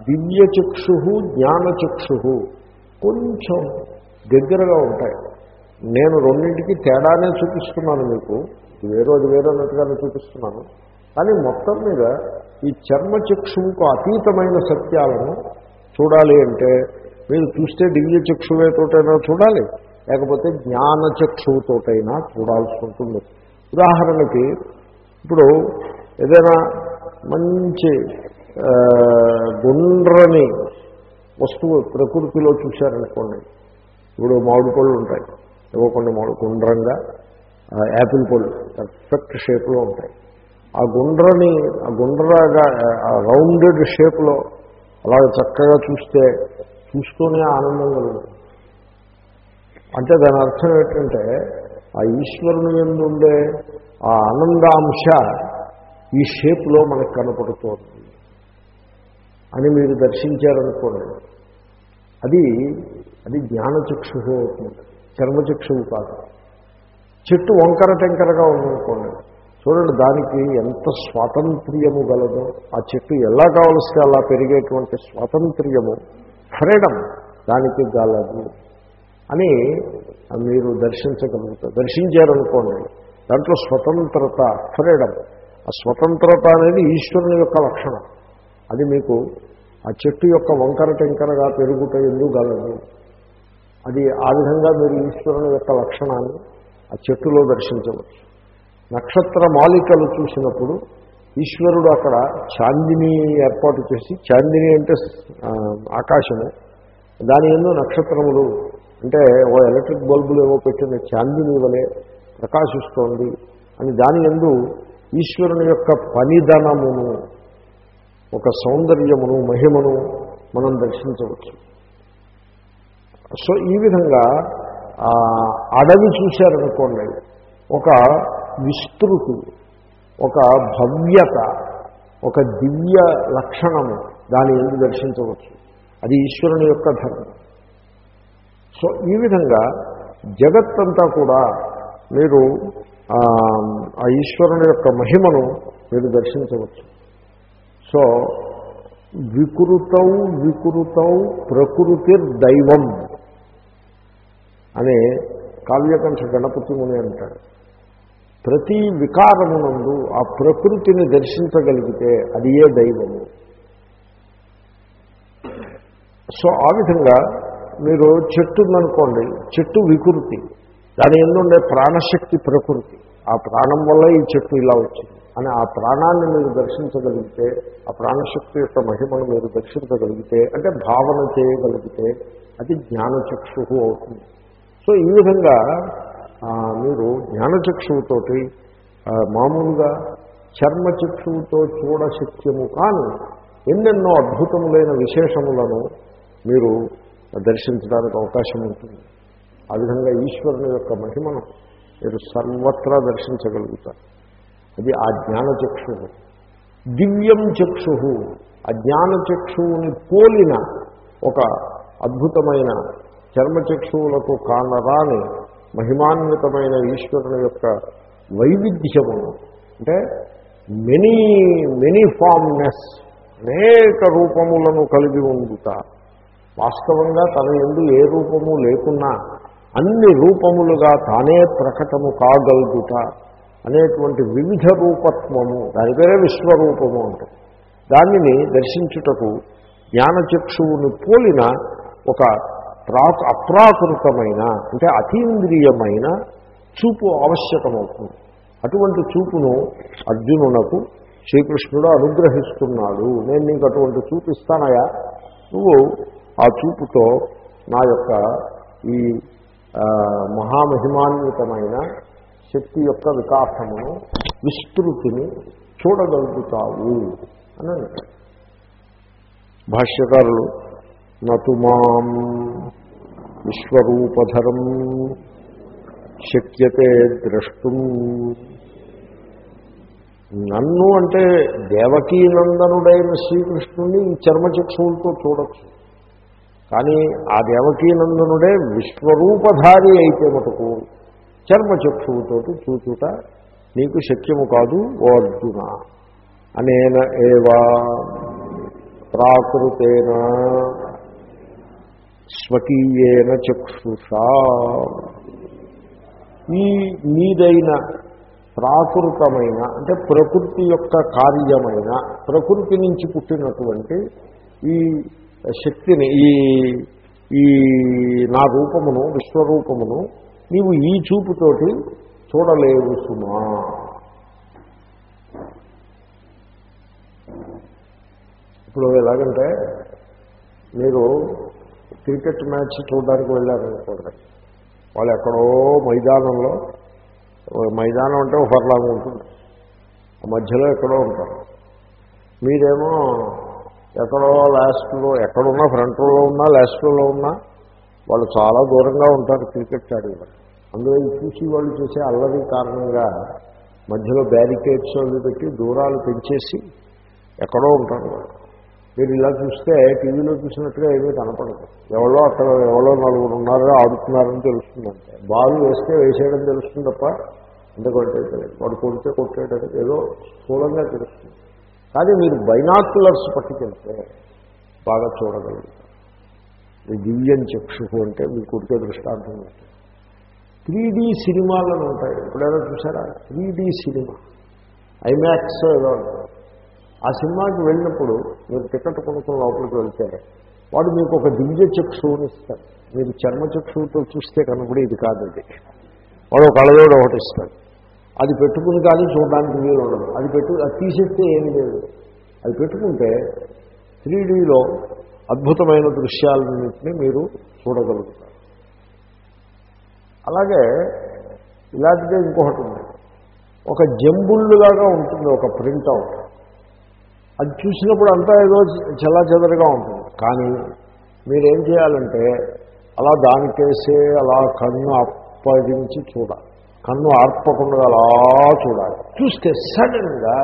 దివ్య చక్షు జ్ఞాన చక్షు కొంచెం దగ్గరగా ఉంటాయి. నేను రెండింటికి తేడానే చూపిస్తున్నాను మీకు. ఇది వేరు అది వేరే అన్నట్టుగానే చూపిస్తున్నాను. కానీ మొత్తం మీద ఈ చర్మచక్షువుకు అతీతమైన సత్యాలను చూడాలి అంటే మీరు చూస్తే దివ్య చక్షువేతోటైనా చూడాలి. లేకపోతే జ్ఞాన చక్షువుతోటైనా చూడాల్సి ఉంటుంది. ఉదాహరణకి ఇప్పుడు ఏదైనా మంచి గుండ్రని వస్తువు ప్రకృతిలో చూశారనుకోండి ఇప్పుడు మామిడి పళ్ళు ఉంటాయి. ఏవో కొన్ని మామిడి గుండ్రంగా యాపిల్ పళ్ళు పర్ఫెక్ట్ షేప్లో ఉంటాయి. ఆ గుండ్రని ఆ గుండ్రగా ఆ రౌండెడ్ షేప్లో అలా చక్కగా చూస్తే చూస్తూనే ఆనందం కలుగుతుంది. అంటే దాని అర్థం ఏంటంటే ఆ ఈశ్వరుని ఎందుండే? ఆ ఆనందాంశ ఈ షేప్లో మనకు కనపడుతోంది. అని మీరు దర్శించారనుకోండి. అది అది జ్ఞానచక్షు అవుతుంది చర్మచక్షువు కాదు. చెట్టు వంకర టెంకరగా ఉందనుకోండి. చూడండి దానికి ఎంత స్వాతంత్ర్యము గలదో ఆ చెట్టు ఎలా కావలసి అలా పెరిగేటువంటి స్వాతంత్ర్యము ఫ్రీడమ్ దానికి గలదు. అని మీరు దర్శించగలుగుతారు. దర్శించారనుకోండి దాంట్లో స్వతంత్రత ఫ్రీడమ్ ఆ స్వతంత్రత అనేది ఈశ్వరుని యొక్క లక్షణం. అది మీకు ఆ చెట్టు యొక్క వంకర టెంకరగా పెరుగుట ఎందుకు అది ఆ విధంగా మీరు ఈశ్వరుని యొక్క లక్షణాన్ని ఆ చెట్టులో దర్శించవచ్చు. నక్షత్ర మాలికలు చూసినప్పుడు ఈశ్వరుడు అక్కడ చాందిని ఏర్పాటు చేసి చాందిని అంటే ఆకాశము దాని ఎందు నక్షత్రములు అంటే ఓ ఎలక్ట్రిక్ బల్బులు ఏవో పెట్టిన చాందిని వలె ప్రకాశిస్తోంది అని దాని ఎందు ఈశ్వరుని యొక్క పనిధనమును ఒక సౌందర్యమును మహిమను మనం దర్శించవచ్చు. సో ఈ విధంగా ఆ, అడవి చూశారనుకోండి ఒక విస్తృతి ఒక భవ్యత ఒక దివ్య లక్షణము దాని ఎందుకు దర్శించవచ్చు. అది ఈశ్వరుని యొక్క ధర్మం. సో ఈ విధంగా జగత్తంతా కూడా మీరు ఆ, ఈశ్వరుని యొక్క మహిమను మీరు దర్శించవచ్చు. సో వికృతౌ వికృతౌ ప్రకృతిర్దైవం అనే కావ్యకంఠ గణపతి ముని అంటాడు. ప్రతి వికారమునందు ఆ ప్రకృతిని దర్శించగలిగితే అది ఏ దైవము. సో ఆ విధంగా మీరు చెట్టు ఉందనుకోండి చెట్టు వికృతి. దాని ఎందుండే ప్రాణశక్తి ప్రకృతి. ఆ ప్రాణం వల్ల ఈ చెట్టు ఇలా వచ్చింది. అని ఆ ప్రాణాన్ని మీరు దర్శించగలిగితే ఆ ప్రాణశక్తి యొక్క మహిమను మీరు దర్శించగలిగితే అంటే భావన చేయగలిగితే అది జ్ఞానచక్షు అవుతుంది. సో ఈ విధంగా మీరు జ్ఞానచక్షువుతోటి మామూలుగా చర్మచక్షువుతో చూడశక్యము కానీ ఎన్నెన్నో అద్భుతములైన విశేషములను మీరు దర్శించడానికి అవకాశం ఉంటుంది. ఆ విధంగా ఈశ్వరుని యొక్క మహిమను మీరు సర్వత్రా దర్శించగలుగుతారు. అది ఆ జ్ఞానచక్షు దివ్యం చక్షు ఆ జ్ఞానచక్షువుని పోలిన ఒక అద్భుతమైన చర్మచక్షువులకు కానరాని మహిమాన్వితమైన ఈశ్వరుని యొక్క వైవిధ్యమును అంటే మెనీ మెనీ ఫామ్నెస్ అనేక రూపములను కలిగి ఉండుతారు వాస్తవంగా తన ఎందు ఏ రూపము లేకున్నా అన్ని రూపములుగా తానే ప్రకటము కాగలుగుట అనేటువంటి వివిధ రూపత్వము దాని పేరే విశ్వరూపము అంటారు దానిని దర్శించుటకు జ్ఞానచక్షువును పోలిన ఒక ప్రాక్ అప్రాకృతమైన అంటే అతీంద్రియమైన చూపు ఆవశ్యకమవుతుంది. అటువంటి చూపును అర్జునునకు శ్రీకృష్ణుడు అనుగ్రహిస్తున్నాడు. నేను నీకు అటువంటి చూపిస్తానయా? నువ్వు ఆ చూపుతో నా యొక్క ఈ మహామహిమాన్వితమైన శక్తి యొక్క వికాసమును విస్తృతిని చూడగలుగుతావు అని అంటారు భాష్యకారులు నతుమాం విశ్వరూపధరం శక్యతే ద్రష్టుం. నన్ను అంటే దేవకీనందనుడైన శ్రీకృష్ణుని ఈ చర్మచక్షువులతో చూడొచ్చు. కానీ ఆ దేవకీనందనుడే విశ్వరూపధారి అయితే మటుకు చర్మచక్షువుతోటి చూచుట నీకు శక్యము కాదు ఓ అర్జున. అనేన ఏవా ప్రాకృతేన స్వకీయేన చక్షుషా. ఈ మీదైన ప్రాకృతమైన అంటే ప్రకృతి యొక్క కార్యమైన ప్రకృతి నుంచి పుట్టినటువంటి ఈ శక్తిని ఈ ఈ నా రూపమును విశ్వరూపమును నీవు ఈ చూపుతోటి చూడలేవు సుమా. ఇప్పుడు ఎలాగంటే మీరు క్రికెట్ మ్యాచ్ చూడడానికి వెళ్ళారనుకోండి వాళ్ళు ఎక్కడో మైదానంలో మైదానం అంటే ఒక ఉంటుంది మధ్యలో ఎక్కడో ఉంటారు. మీరేమో ఎక్కడో లాస్ట్లో ఎక్కడున్నా ఫ్రంట్ రోలో ఉన్నా లాస్ట్ రోలో ఉన్నా వాళ్ళు చాలా దూరంగా ఉంటారు క్రికెట్ ఆడేవారు. అందులో చూసి వాళ్ళు చేసే అల్లరి కారణంగా మధ్యలో బ్యారికేడ్స్ అవి పెట్టి దూరాలు పెంచేసి ఎక్కడో ఉంటారు వాళ్ళు. మీరు ఇలా చూస్తే టీవీలో చూసినట్టుగా ఏమీ కనపడదు. ఎవరో అక్కడ ఎవరో నలుగురు ఉన్నారో ఆడుతున్నారని తెలుస్తుందంటే బాల్ వేస్తే వేసేయడం తెలుస్తుంది తప్ప ఎందుకంటే తెలియదు. వాడు కొడితే కొట్టేయడం ఏదో స్థూలంగా తెలుస్తుంది. కానీ మీరు బైనాక్యులర్స్ పట్టుకెళ్తే బాగా చూడగలుగుతారు దివ్యం చక్షు అంటే మీ కొడితే దృష్టాంతం ఉంటుంది. త్రీ డీ సినిమాలను ఉంటాయి. ఎప్పుడైనా చూసారా త్రీ డీ సినిమా. ఐమాక్స్ ఏదో ఆ సినిమాకి వెళ్ళినప్పుడు మీరు టికెట్ కొనుక్కుని లోపలికి వెళ్తే వాడు మీకు ఒక దివ్య చక్షువుని ఇస్తారు మీరు చర్మ చక్షువుతో చూస్తే కనుక ఇది కాదు అది వాడు ఒక అళవేడు ఒకటి ఇస్తాడు. అది పెట్టుకుని కానీ చూడడానికి వీలు ఉండదు. అది పెట్టు అది తీసేస్తే ఏమీ లేదు. అది పెట్టుకుంటే త్రీడీలో అద్భుతమైన దృశ్యాలన్నింటినీ మీరు చూడగలుగుతారు. అలాగే ఇలాంటిదే ఇంకొకటి ఉంది. ఒక జంబుళ్ళులాగా ఉంటుంది ఒక ప్రింట్అవుట్. అది చూసినప్పుడు అంతా ఏదో చల్లా చెదరగా ఉంటుంది. కానీ మీరేం చేయాలంటే అలా దానికేసే అలా కన్ను అప్పగించి చూడాలి. కన్ను ఆర్పకుండా అలా చూడాలి. చూస్తే సడన్గా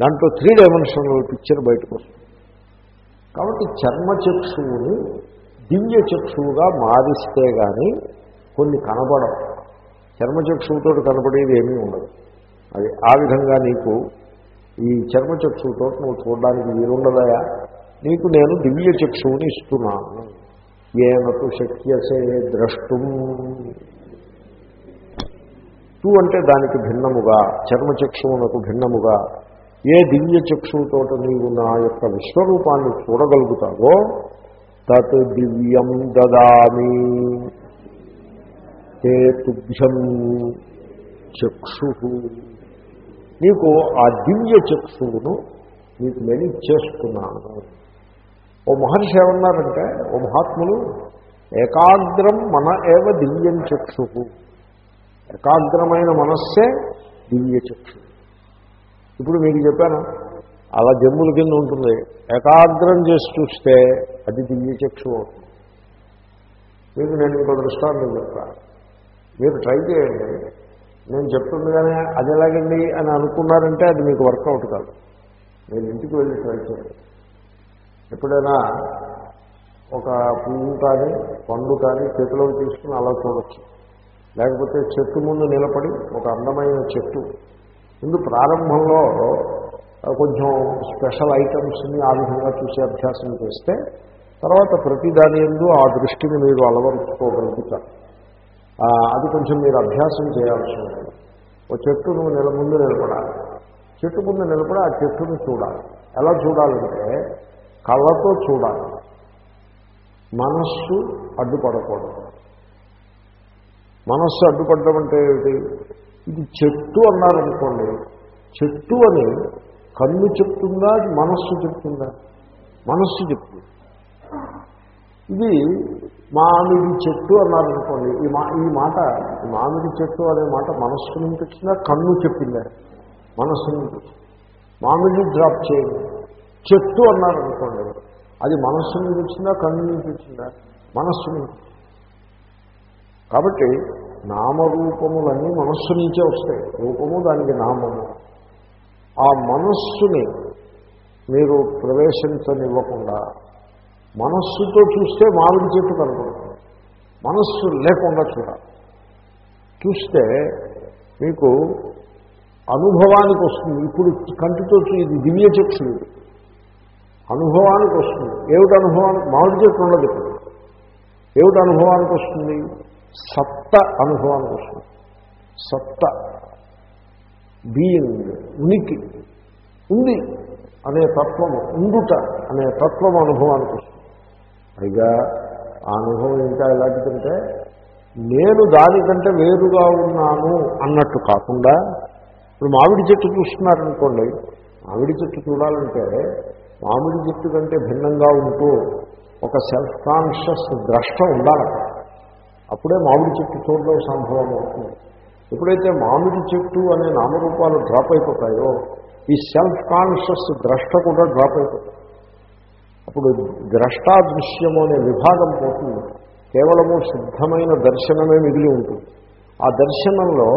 దాంట్లో త్రీ డైమెన్షనల్ పిక్చర్ బయటకు వస్తుంది. కాబట్టి చర్మచక్షువుని దివ్య చక్షువుగా మారిస్తే కానీ కొన్ని కనబడవు. చర్మచక్షువుతో కనబడేది ఏమీ ఉండదు అది ఆ విధంగా నీకు ఈ చర్మచక్షువుతో నువ్వు చూడడానికి వీలుండదయా? నీకు నేను దివ్య చక్షువుని ఇస్తున్నాను ఏనకు శక్యసే ద్రష్టం. తూ అంటే దానికి భిన్నముగా చర్మచక్షువునకు భిన్నముగా ఏ దివ్య చక్షువుతో నీవు నా యొక్క విశ్వరూపాన్ని చూడగలుగుతావో తత్ దివ్యం దదామి. తే తుభ్యం చక్షు. నీకు ఆ దివ్య చక్షువును నీకు నేను ఇచ్చేస్తున్నాను. ఓ మహర్షి ఏమన్నారంటే ఓ మహాత్ములు ఏకాగ్రం మన ఏవ దివ్యం చక్షు. ఏకాగ్రమైన మనస్సే దివ్య చక్షు ఇప్పుడు మీకు చెప్పాను అలా జమ్ముల కింద ఉంటుంది. ఏకాగ్రం చేసి చూస్తే అది దివ్య చక్షు అవుతుంది. మీకు నేను ఇంకో దృష్టాంతం చెప్తాను మీరు ట్రై చేయండి. నేను చెప్తుండగానే అది ఎలాగండి అని అనుకున్నారంటే అది మీకు వర్కౌట్ కాదు. మీరు ఇంటికి వెళ్ళి ట్రై చేయండి. ఎప్పుడైనా ఒక పువ్వు కానీ పండు కానీ చేతిలోకి తీసుకుని అలా చూడొచ్చు. లేకపోతే చెట్టు ముందు నిలబడి ఒక అందమైన చెట్టు. ముందు ప్రారంభంలో కొంచెం స్పెషల్ ఐటమ్స్ని ఆ విధంగా చూసే అభ్యాసం చేస్తే తర్వాత ప్రతి దాని ఎందు ఆ దృష్టిని మీరు అలవరుచుకోగలుగుతారు. అది కొంచెం మీరు అభ్యాసం చేయాల్సి ఉంటుంది. ఓ చెట్టు నువ్వు నెల ముందు నిలబడాలి. చెట్టు ముందు నిలబడి ఆ చెట్టును చూడాలి. ఎలా చూడాలంటే కళ్ళతో చూడాలి. మనస్సు అడ్డుపడకూడదు. మనస్సు అడ్డుపడడం అంటే ఏమిటి? ఇది చెట్టు అన్నారనుకోండి. చెట్టు అని కన్ను చెప్తుందా? మనస్సు చెప్తుందా? మనస్సు చెప్తుంది. ఇది మామిడి చెట్టు అన్నారనుకోండి. ఈ మా ఈ మాట మామిడి చెట్టు అనే మాట మనస్సు నుంచి వచ్చిందా? కన్ను చెప్పిందా? మనస్సు నుంచి మామిడి డ్రాప్ చేయండి. చెట్టు అన్నారనుకోండి. అది మనస్సు నుంచి వచ్చిందా? కన్ను నుంచి వచ్చిందా? మనస్సు నుంచి కాబట్టి నామరూపములన్నీ మనస్సు నుంచే వస్తాయి. రూపము దానికి నామము. ఆ మనస్సుని మీరు ప్రవేశించనివ్వకుండా మనస్సుతో చూస్తే మామిడి చెట్టు కనపడుతుంది. మనస్సు లేకుండా చూడాలి. చూస్తే మీకు అనుభవానికి వస్తుంది. ఇప్పుడు కంటితో ఇది దివ్య చక్షు అనుభవానికి వస్తుంది. ఏమిటి అనుభవానికి? మామిడి చెట్టు ఉండదు ఇప్పుడు ఏమిటి అనుభవానికి వస్తుంది? సత్త అనుభవానికి వస్తుంది సత్త బీయింగ్ ఉనికి ఉంది అనే తత్వము ఉండుట అనే తత్వం అనుభవానికి వస్తుంది. పైగా ఆ అనుభవం ఇంకా ఎలాంటిదంటే నేను దానికంటే వేరుగా ఉన్నాను అన్నట్టు కాకుండా ఇప్పుడు మామిడి చెట్టు చూస్తున్నారనుకోండి మామిడి చెట్టు చూడాలంటే మామిడి చెట్టు కంటే భిన్నంగా ఉంటూ ఒక సెల్ఫ్ కాన్షియస్ ద్రష్ట ఉండాలి అప్పుడే మామిడి చెట్టు చూడడం సంభవం అవుతుంది. ఎప్పుడైతే మామిడి చెట్టు అనే నామరూపాలు డ్రాప్ అయిపోతాయో ఈ సెల్ఫ్ కాన్షియస్ ద్రష్ట కూడా డ్రాప్ అయిపోతుంది అప్పుడు ద్రష్టాదృశ్యము అనే విభాగం పోతుంది. కేవలము శుద్ధమైన దర్శనమే మిగిలి ఉంటుంది. ఆ దర్శనంలో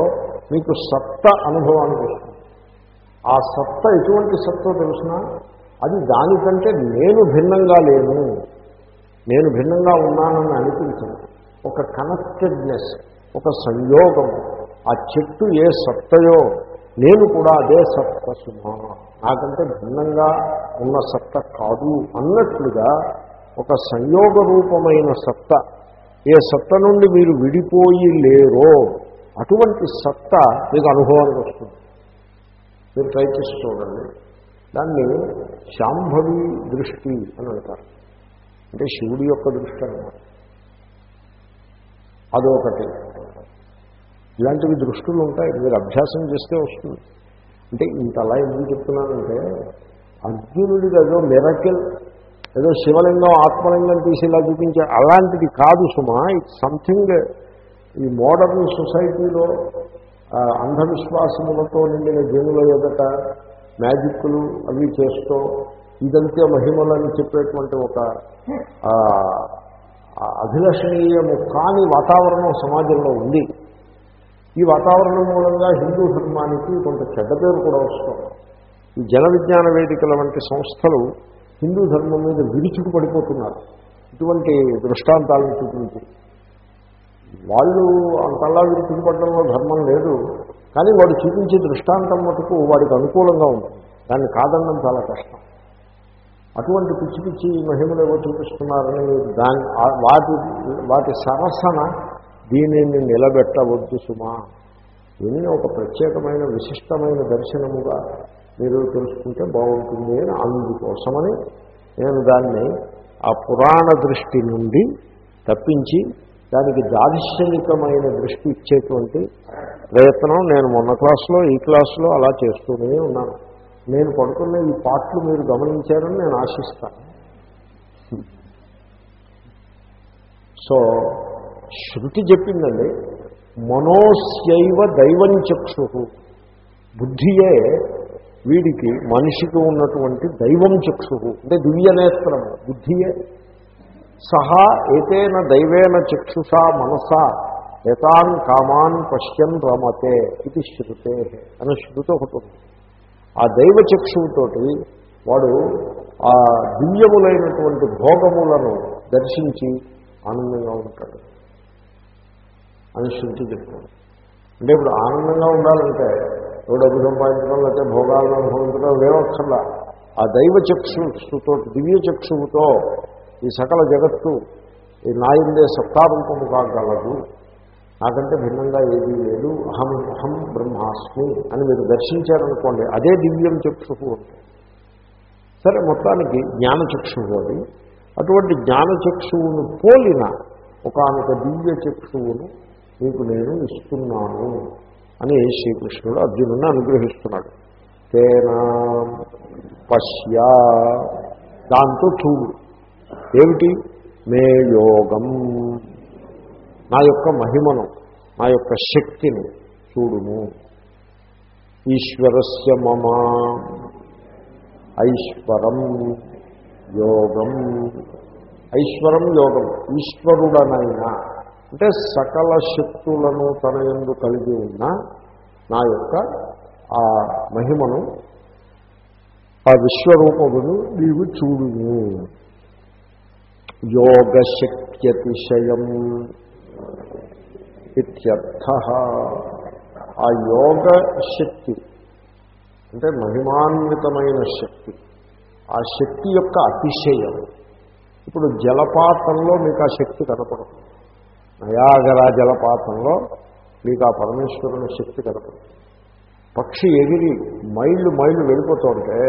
మీకు సత్త అనుభవానికి వస్తుంది. ఆ సత్త ఎటువంటి సత్తో తెలిసినా? అది దానికంటే నేను భిన్నంగా లేను. నేను భిన్నంగా ఉన్నానని అనిపించను ఒక కనెక్టెడ్నెస్ ఒక సంయోగము ఆ చెట్టు ఏ సత్తయో నేను కూడా అదే సత్త సుమా నాకంటే భిన్నంగా ఉన్న సత్త కాదు అన్నట్లుగా ఒక సంయోగ రూపమైన సత్త ఏ సత్త నుండి మీరు విడిపోయి లేరో అటువంటి సత్త మీకు అనుభవానికి వస్తుంది. మీరు ట్రై చేసి చూడండి. దాన్ని శాంభవి దృష్టి అని అంటారు. అంటే శివుడి యొక్క దృష్టి అనమాట అదొకటి. ఇలాంటివి దృష్టులు ఉంటాయి. మీరు అభ్యాసం చేస్తే వస్తుంది. అంటే ఇంతలా ఎందుకు చెప్తున్నానంటే అర్జునుడికి ఏదో మిరకిల్ ఏదో శివలింగం ఆత్మలింగం తీసి ఇలా చూపించే అలాంటిది కాదు సుమా. ఇట్స్ సంథింగ్ ఈ మోడర్న్ సొసైటీలో అంధవిశ్వాసములతో నిండిన జనుల ఎదట మ్యాజిక్లు అవి చేస్తూ ఇదంతే మహిమలని చెప్పేటువంటి ఒక అభిలషణీయము కాని వాతావరణం సమాజంలో ఉంది. ఈ వాతావరణం మూలంగా హిందూ ధర్మానికి కొంత చెడ్డ పేరు కూడా వస్తుంది. ఈ జన విజ్ఞాన వేదికల వంటి సంస్థలు హిందూ ధర్మం మీద విరుచుకు పడిపోతున్నారు. ఇటువంటి దృష్టాంతాలను చూపించి. వాళ్ళు అంతలా విరుచుకు పడడంలో ధర్మం లేదు. కానీ వాడు చూపించే దృష్టాంతం మటుకు వాడికి అనుకూలంగా ఉంటుంది. దాన్ని కాదనడం చాలా కష్టం. అటువంటి పిచ్చి పిచ్చి మహిమలు ఏవో చూపిస్తున్నారని దాని వాటి వాటి సరసన దీనిని నిలబెట్టవద్దు సుమా. దీనిని ఒక ప్రత్యేకమైన విశిష్టమైన దర్శనముగా మీరు తెలుసుకుంటే బాగుంటుంది అని అందుకోసమని నేను దాన్ని ఆ పురాణ దృష్టి నుండి తప్పించి దానికి దార్శనికమైన దృష్టి ఇచ్చేటువంటి ప్రయత్నం నేను మొన్న క్లాస్లో ఈ క్లాస్లో అలా చేస్తూనే ఉన్నాను. నేను పడుతున్న ఈ పాటలు మీరు గమనించారని నేను ఆశిస్తాను సో శృతి చెప్పిందండి మనోస్యైవ దైవం చక్షు బుద్ధియే వీడికి మనిషికి ఉన్నటువంటి దైవం చక్షు అంటే దివ్యనేత్రము బుద్ధియే. సహా ఏతేన దైవేన చక్షుషా మనసా ఏతాన్ కామాన్ పశ్యన్ రమతే ఇది శృతే. అని శృతి ఒకటి ఉంది ఆ దైవ చక్షువుతోటి వాడు ఆ దివ్యములైనటువంటి భోగములను దర్శించి ఆనందంగా ఉంటాడు. అని శృతి చెప్తాడు అంటే ఇప్పుడు ఆనందంగా ఉండాలంటే డబ్బు సంపాదించడం లేకపోతే భోగాలను అనుభవించడం లేవక్కర్లా. ఆ దైవ చక్షుతో దివ్య చక్షువుతో ఈ సకల జగత్తు ఈ నాయందే సత్తారూపము కాగలదు నాకంటే భిన్నంగా ఏదీ లేదు. అహం అహం బ్రహ్మాస్మి అని మీరు దర్శించారనుకోండి అదే దివ్యం చక్షువు అంటే. సరే మొత్తానికి జ్ఞానచక్షువు అది. అటువంటి జ్ఞానచక్షువును పోలిన ఒకనొక దివ్య చక్షువును మీకు నేను ఇస్తున్నాను అని శ్రీకృష్ణుడు అర్జునుని అనుగ్రహిస్తున్నాడు. తేనా పశ్య. దాంతో చూడు. ఏమిటి? మే యోగం. నా యొక్క మహిమను నా యొక్క శక్తిని చూడుము. ఈశ్వరస్య మమ. ఐశ్వరం యోగం. ఐశ్వరం యోగం ఈశ్వరుడనైనా. అంటే సకల శక్తులను తన ఎందు కలిగి ఉన్న నా యొక్క ఆ మహిమను ఆ విశ్వరూపమును నీవు చూడుము. యోగశక్త్యతిశయం. ఇత్యర్థ. ఆ యోగ శక్తి అంటే మహిమాన్వితమైన శక్తి ఆ శక్తి యొక్క అతిశయం. ఇప్పుడు జలపాతంలో మీకు ఆ శక్తి కనపడుతుంది నయాగరా జలపాతంలో మీకు ఆ పరమేశ్వరుని శక్తి కనపడుతుంది పక్షి ఎగిరి మైళ్ళు మైళ్ళు వెళ్ళిపోతుంటే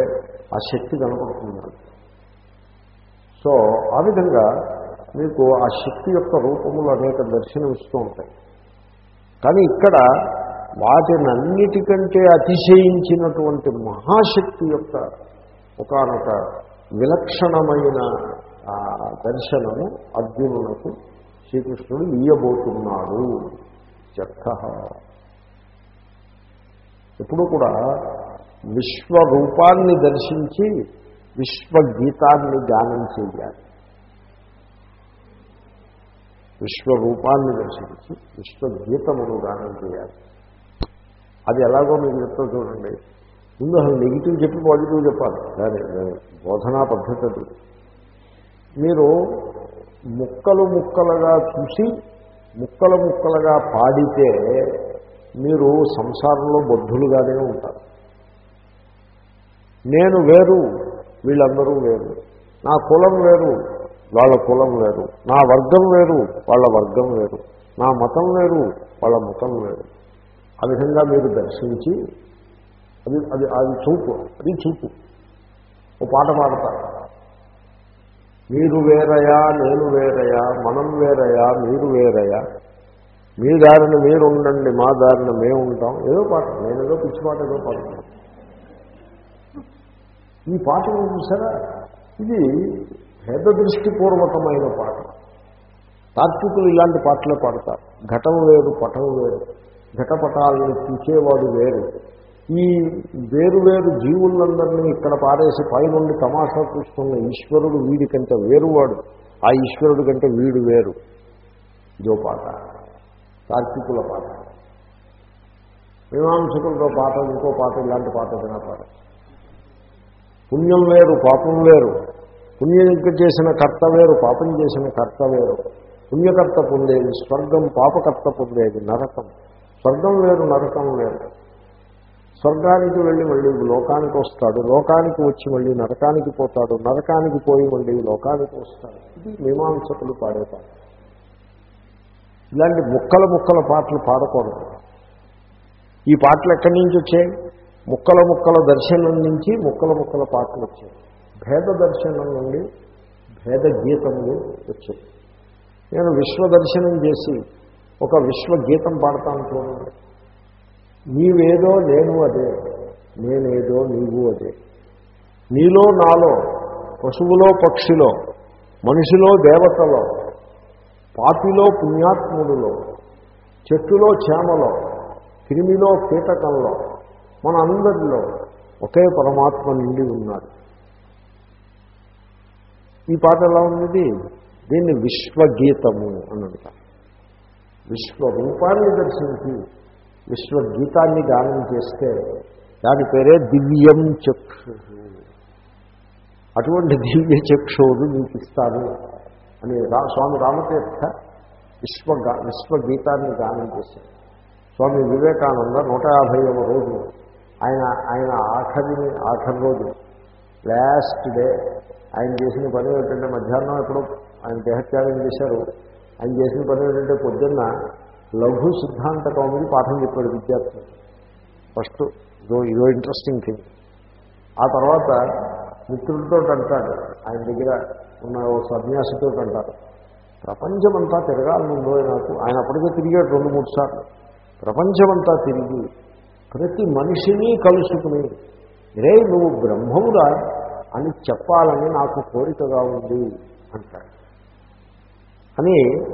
ఆ శక్తి కనపడుతుంది. సో ఆ విధంగా మీకు ఆ శక్తి యొక్క రూపములు అనేక దర్శనం ఇస్తూ ఉంటాయి. కానీ ఇక్కడ వాటినన్నిటికంటే అతిశయించినటువంటి మహాశక్తి యొక్క ఒకనొక విలక్షణమైన ఆ దర్శనము అర్జునులకు శ్రీకృష్ణుడు ఇయ్యబోతున్నాడు. చక్క ఎప్పుడు కూడా విశ్వరూపాన్ని దర్శించి విశ్వగీతాన్ని గానం చేయాలి. విశ్వరూపాన్ని దర్శించి విశ్వగీతమును గానం చేయాలి. అది ఎలాగో మీకు చెప్తా చూడండి. ముందు అసలు నెగిటివ్ చెప్పి పాజిటివ్ చెప్పాలి. దాని బోధనా పద్ధతి అది. మీరు ముక్కలు ముక్కలుగా చూసి ముక్కలు ముక్కలుగా పాడితే మీరు సంసారంలో బొద్ధులుగానే ఉంటారు. నేను వేరు వీళ్ళందరూ వేరు. నా కులం వేరు. వాళ్ళ కులం వేరు. నా వర్గం వేరు వాళ్ళ వర్గం వేరు. నా మతం వేరు వాళ్ళ మతం వేరు. ఆ విధంగా మీరు దర్శించి అది అది అది చూపు అది చూపు. ఓ పాట పాడతారు. మీరు వేరయా నేను వేరయా మనం వేరయా మీరు వేరయా. మీ దారిని మీరు ఉండండి మా దారిని మేము ఉంటాం ఏదో పాట నేను ఏదో పిచ్చి పాట ఏదో పాడుతాను ఈ పాట చూసారా? ఇది భేద దృష్టిపూర్వకమైన పాట. తార్కికులు ఇలాంటి పాటలే పాడతారు. ఘటం వేరు పటం వేరు. ఘటపటాలను చూసేవాడు వేరు. ఈ వేరు వేరు జీవులందరినీ ఇక్కడ పారేసి పైనుండి తమాషా చూస్తున్న ఈశ్వరుడు వీడి కంటే వేరువాడు. ఆ ఈశ్వరుడు కంటే వీడు వేరు. ఇదో పాట. తార్కికుల పాట. మీమాంసకులతో పాట ఇంకో పాట ఇలాంటి పాట ఏదైనా పాట పుణ్యం వేరు పాపం వేరు. పుణ్యం చేసిన కర్త వేరు పాపం చేసిన కర్త వేరు పుణ్యకర్త పొందేది స్వర్గం పాపకర్త పొందేది నరకం. స్వర్గం వేరు నరకం వేరు. స్వర్గానికి వెళ్ళి మళ్ళీ లోకానికి వస్తాడు. లోకానికి వచ్చి మళ్ళీ నరకానికి పోతాడు. నరకానికి పోయి మళ్ళీ లోకానికి వస్తాడు. ఇది మీమాంసకులు పాడే పాట. ఇలాంటి ముక్కల ముక్కల పాటలు పాడకూడదు. ఈ పాటలు ఎక్కడి నుంచి వచ్చాయి? ముక్కల ముక్కల దర్శనం నుంచి ముక్కల ముక్కల పాటలు వచ్చాయి. భేద దర్శనం నుండి భేద గీతములు వచ్చాయి నేను విశ్వదర్శనం చేసి ఒక విశ్వగీతం పాడతాను చూడండి నీవేదో నేను అదే నేనేదో నీవు అదే. నీలో నాలో పశువులో పక్షిలో మనిషిలో దేవతలో పాపిలో పుణ్యాత్ముడిలో చెట్టులో చేమలో క్రిమిలో కీటకంలో మన అందరిలో ఒకే పరమాత్మ నిండి ఉన్నాడు. ఈ పాట ఎలా ఉంది దీన్ని విశ్వగీతము అని అంటారు. విశ్వరూపాన్ని దర్శించి విశ్వగీతాన్ని గానం చేస్తే దాని పేరే దివ్యం చక్షు. అటువంటి దివ్య చక్షువులు నీకు ఇస్తాను అని రా స్వామి రామతీర్థ విశ్వ విశ్వగీతాన్ని గానం చేశారు. స్వామి వివేకానంద నూట యాభైవ రోజు ఆయన ఆయన ఆఖరిని ఆఖరి రోజు లాస్ట్ డే ఆయన చేసిన పని ఏంటంటే మధ్యాహ్నం ఎప్పుడు ఆయన దేహత్యాగం చేశారు. ఆయన చేసిన పని ఏంటంటే పొద్దున్న లఘు సిద్ధాంత కౌముది పాఠం చెప్పాడు విద్యార్థులు ఫస్ట్ ఇదో ఇదో ఇంట్రెస్టింగ్ థింగ్ ఆ తర్వాత మిత్రులతో అంటాడు. ఆయన దగ్గర ఉన్న ఓ సన్యాసితో అంటారు ప్రపంచమంతా తిరగాలనుందో నాకు? ఆయన అప్పటికే తిరిగాడు రెండు మూడు సార్లు. ప్రపంచమంతా తిరిగి ప్రతి మనిషిని కలుసుకుని రే నువ్వు బ్రహ్మమురా అని చెప్పాలని నాకు కోరికగా ఉంది అంటాడు అని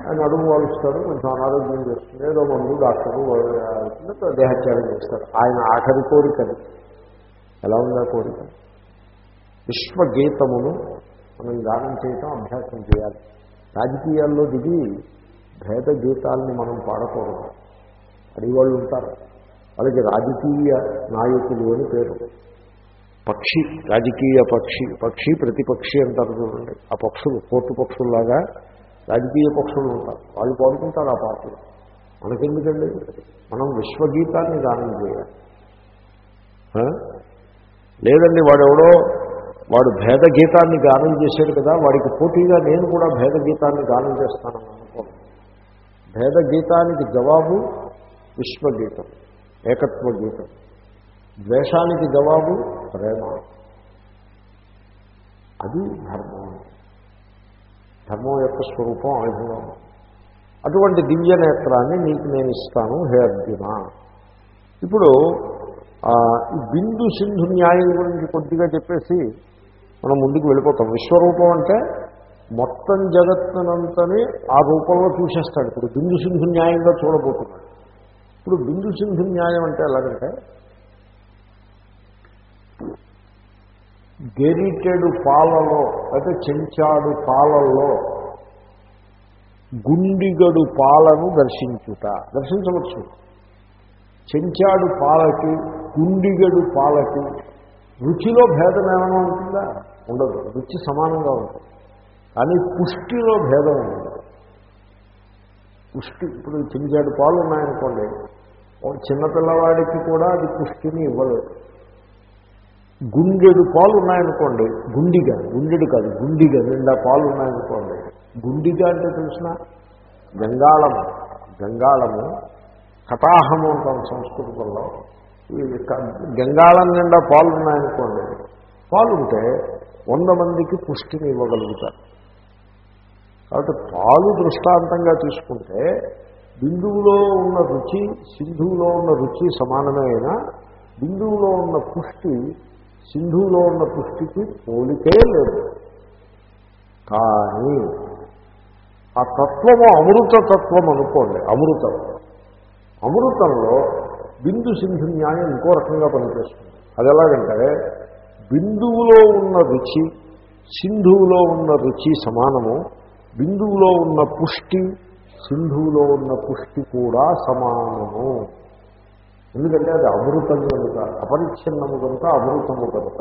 ఆయన అడుగు వాళ్ళు కొంచెం అనారోగ్యం చేస్తుంది. ఏదో మందు డాక్టరు దేహత్యాగం చేస్తారు. ఆయన ఆఖరి కోరికది. ఎలా ఉందా కోరిక? విశ్వగీతమును మనం గానం చేయటం అభ్యాసం చేయాలి. రాజకీయాల్లో దిగి భేద గీతాలని మనం పాడకూడదు. అడిగేవాళ్ళు ఉంటారు. వాళ్ళకి రాజకీయ నాయకులు అని పేరు. పక్షి రాజకీయ పక్షి పక్షి ప్రతిపక్షి అంటారు చూడండి. ఆ పక్షులు కోర్టు పక్షుల్లాగా రాజకీయ పక్షులు ఉంటారు. వాళ్ళు పాడుకుంటారు ఆ పాటలు. మనకెందుకండి? మనం విశ్వగీతాన్ని గానం చేయాలి. లేదండి వాడెవడో వాడు భేద గీతాన్ని గానం చేశాడు కదా వాడికి పోటీగా నేను కూడా భేద గీతాన్ని గానం చేస్తానని అనుకో భేద గీతానికి జవాబు విశ్వగీతం ఏకత్వ గీతం ద్వేషానికి జవాబు ప్రేమ. అది ధర్మం. ధర్మం యొక్క స్వరూపం అనుభవం అటువంటి దివ్య నేత్రాన్ని నీకు నేను ఇస్తాను హే అర్జున. ఇప్పుడు బిందు సింధు న్యాయం గురించి కొద్దిగా చెప్పేసి మనం ముందుకు వెళ్ళిపోతాం. విశ్వరూపం అంటే మొత్తం జగత్తునంతని ఆ రూపంలో చూసేస్తాడు. ఇప్పుడు బిందు సింధు న్యాయంగా చూడబోతున్నాడు. ఇప్పుడు బిందు సింధు న్యాయం అంటే ఎలాగంటే గెరిటెడు పాలలో అయితే చెంచాడు పాలల్లో గుండిగడు పాలను దర్శించుట. దర్శించవచ్చు. చెంచాడు పాలకి గుండిగడు పాలకి రుచిలో భేదం ఏమైనా ఉంటుందా? ఉండదు. రుచి సమానంగా ఉంటుంది. కానీ పుష్టిలో భేదం ఉండదు. పుష్టి ఇప్పుడు చెంచాడు పాలు ఉన్నాయనుకోండి చిన్నపిల్లవాడికి కూడా అది పుష్టిని ఇవ్వలేదు. గుండెడు పాలు ఉన్నాయనుకోండి గుండిగా గుండెడు కాదు గుండిగా నిండా పాలు ఉన్నాయనుకోండి గుండిగా అంటే తెలిసిన గంగాళము. గంగాళము కటాహము అంటాం సంస్కృతంలో. గంగాళం నిండా పాలు ఉన్నాయనుకోండి పాలుంటే వంద మందికి పుష్టిని ఇవ్వగలుగుతారు. కాబట్టి పాలు దృష్టాంతంగా తీసుకుంటే బిందువులో ఉన్న రుచి సింధువులో ఉన్న రుచి సమానమే అయినా బిందువులో ఉన్న పుష్టి సింధువులో ఉన్న పుష్టికి పోలికే లేదు. కానీ ఆ తత్వము అమృత తత్వం అనుకోండి అమృతం. అమృతంలో బిందు సింధు న్యాయం ఇంకో రకంగా పనిచేస్తుంది. అది ఎలాగంటే బిందువులో ఉన్న రుచి సింధువులో ఉన్న రుచి సమానము బిందువులో ఉన్న పుష్టి సింధువులో ఉన్న పుష్టి కూడా సమానము. ఎందుకంటే అది అమృతం కనుక అపరిచ్ఛిన్నము కనుక అమృతము కనుక.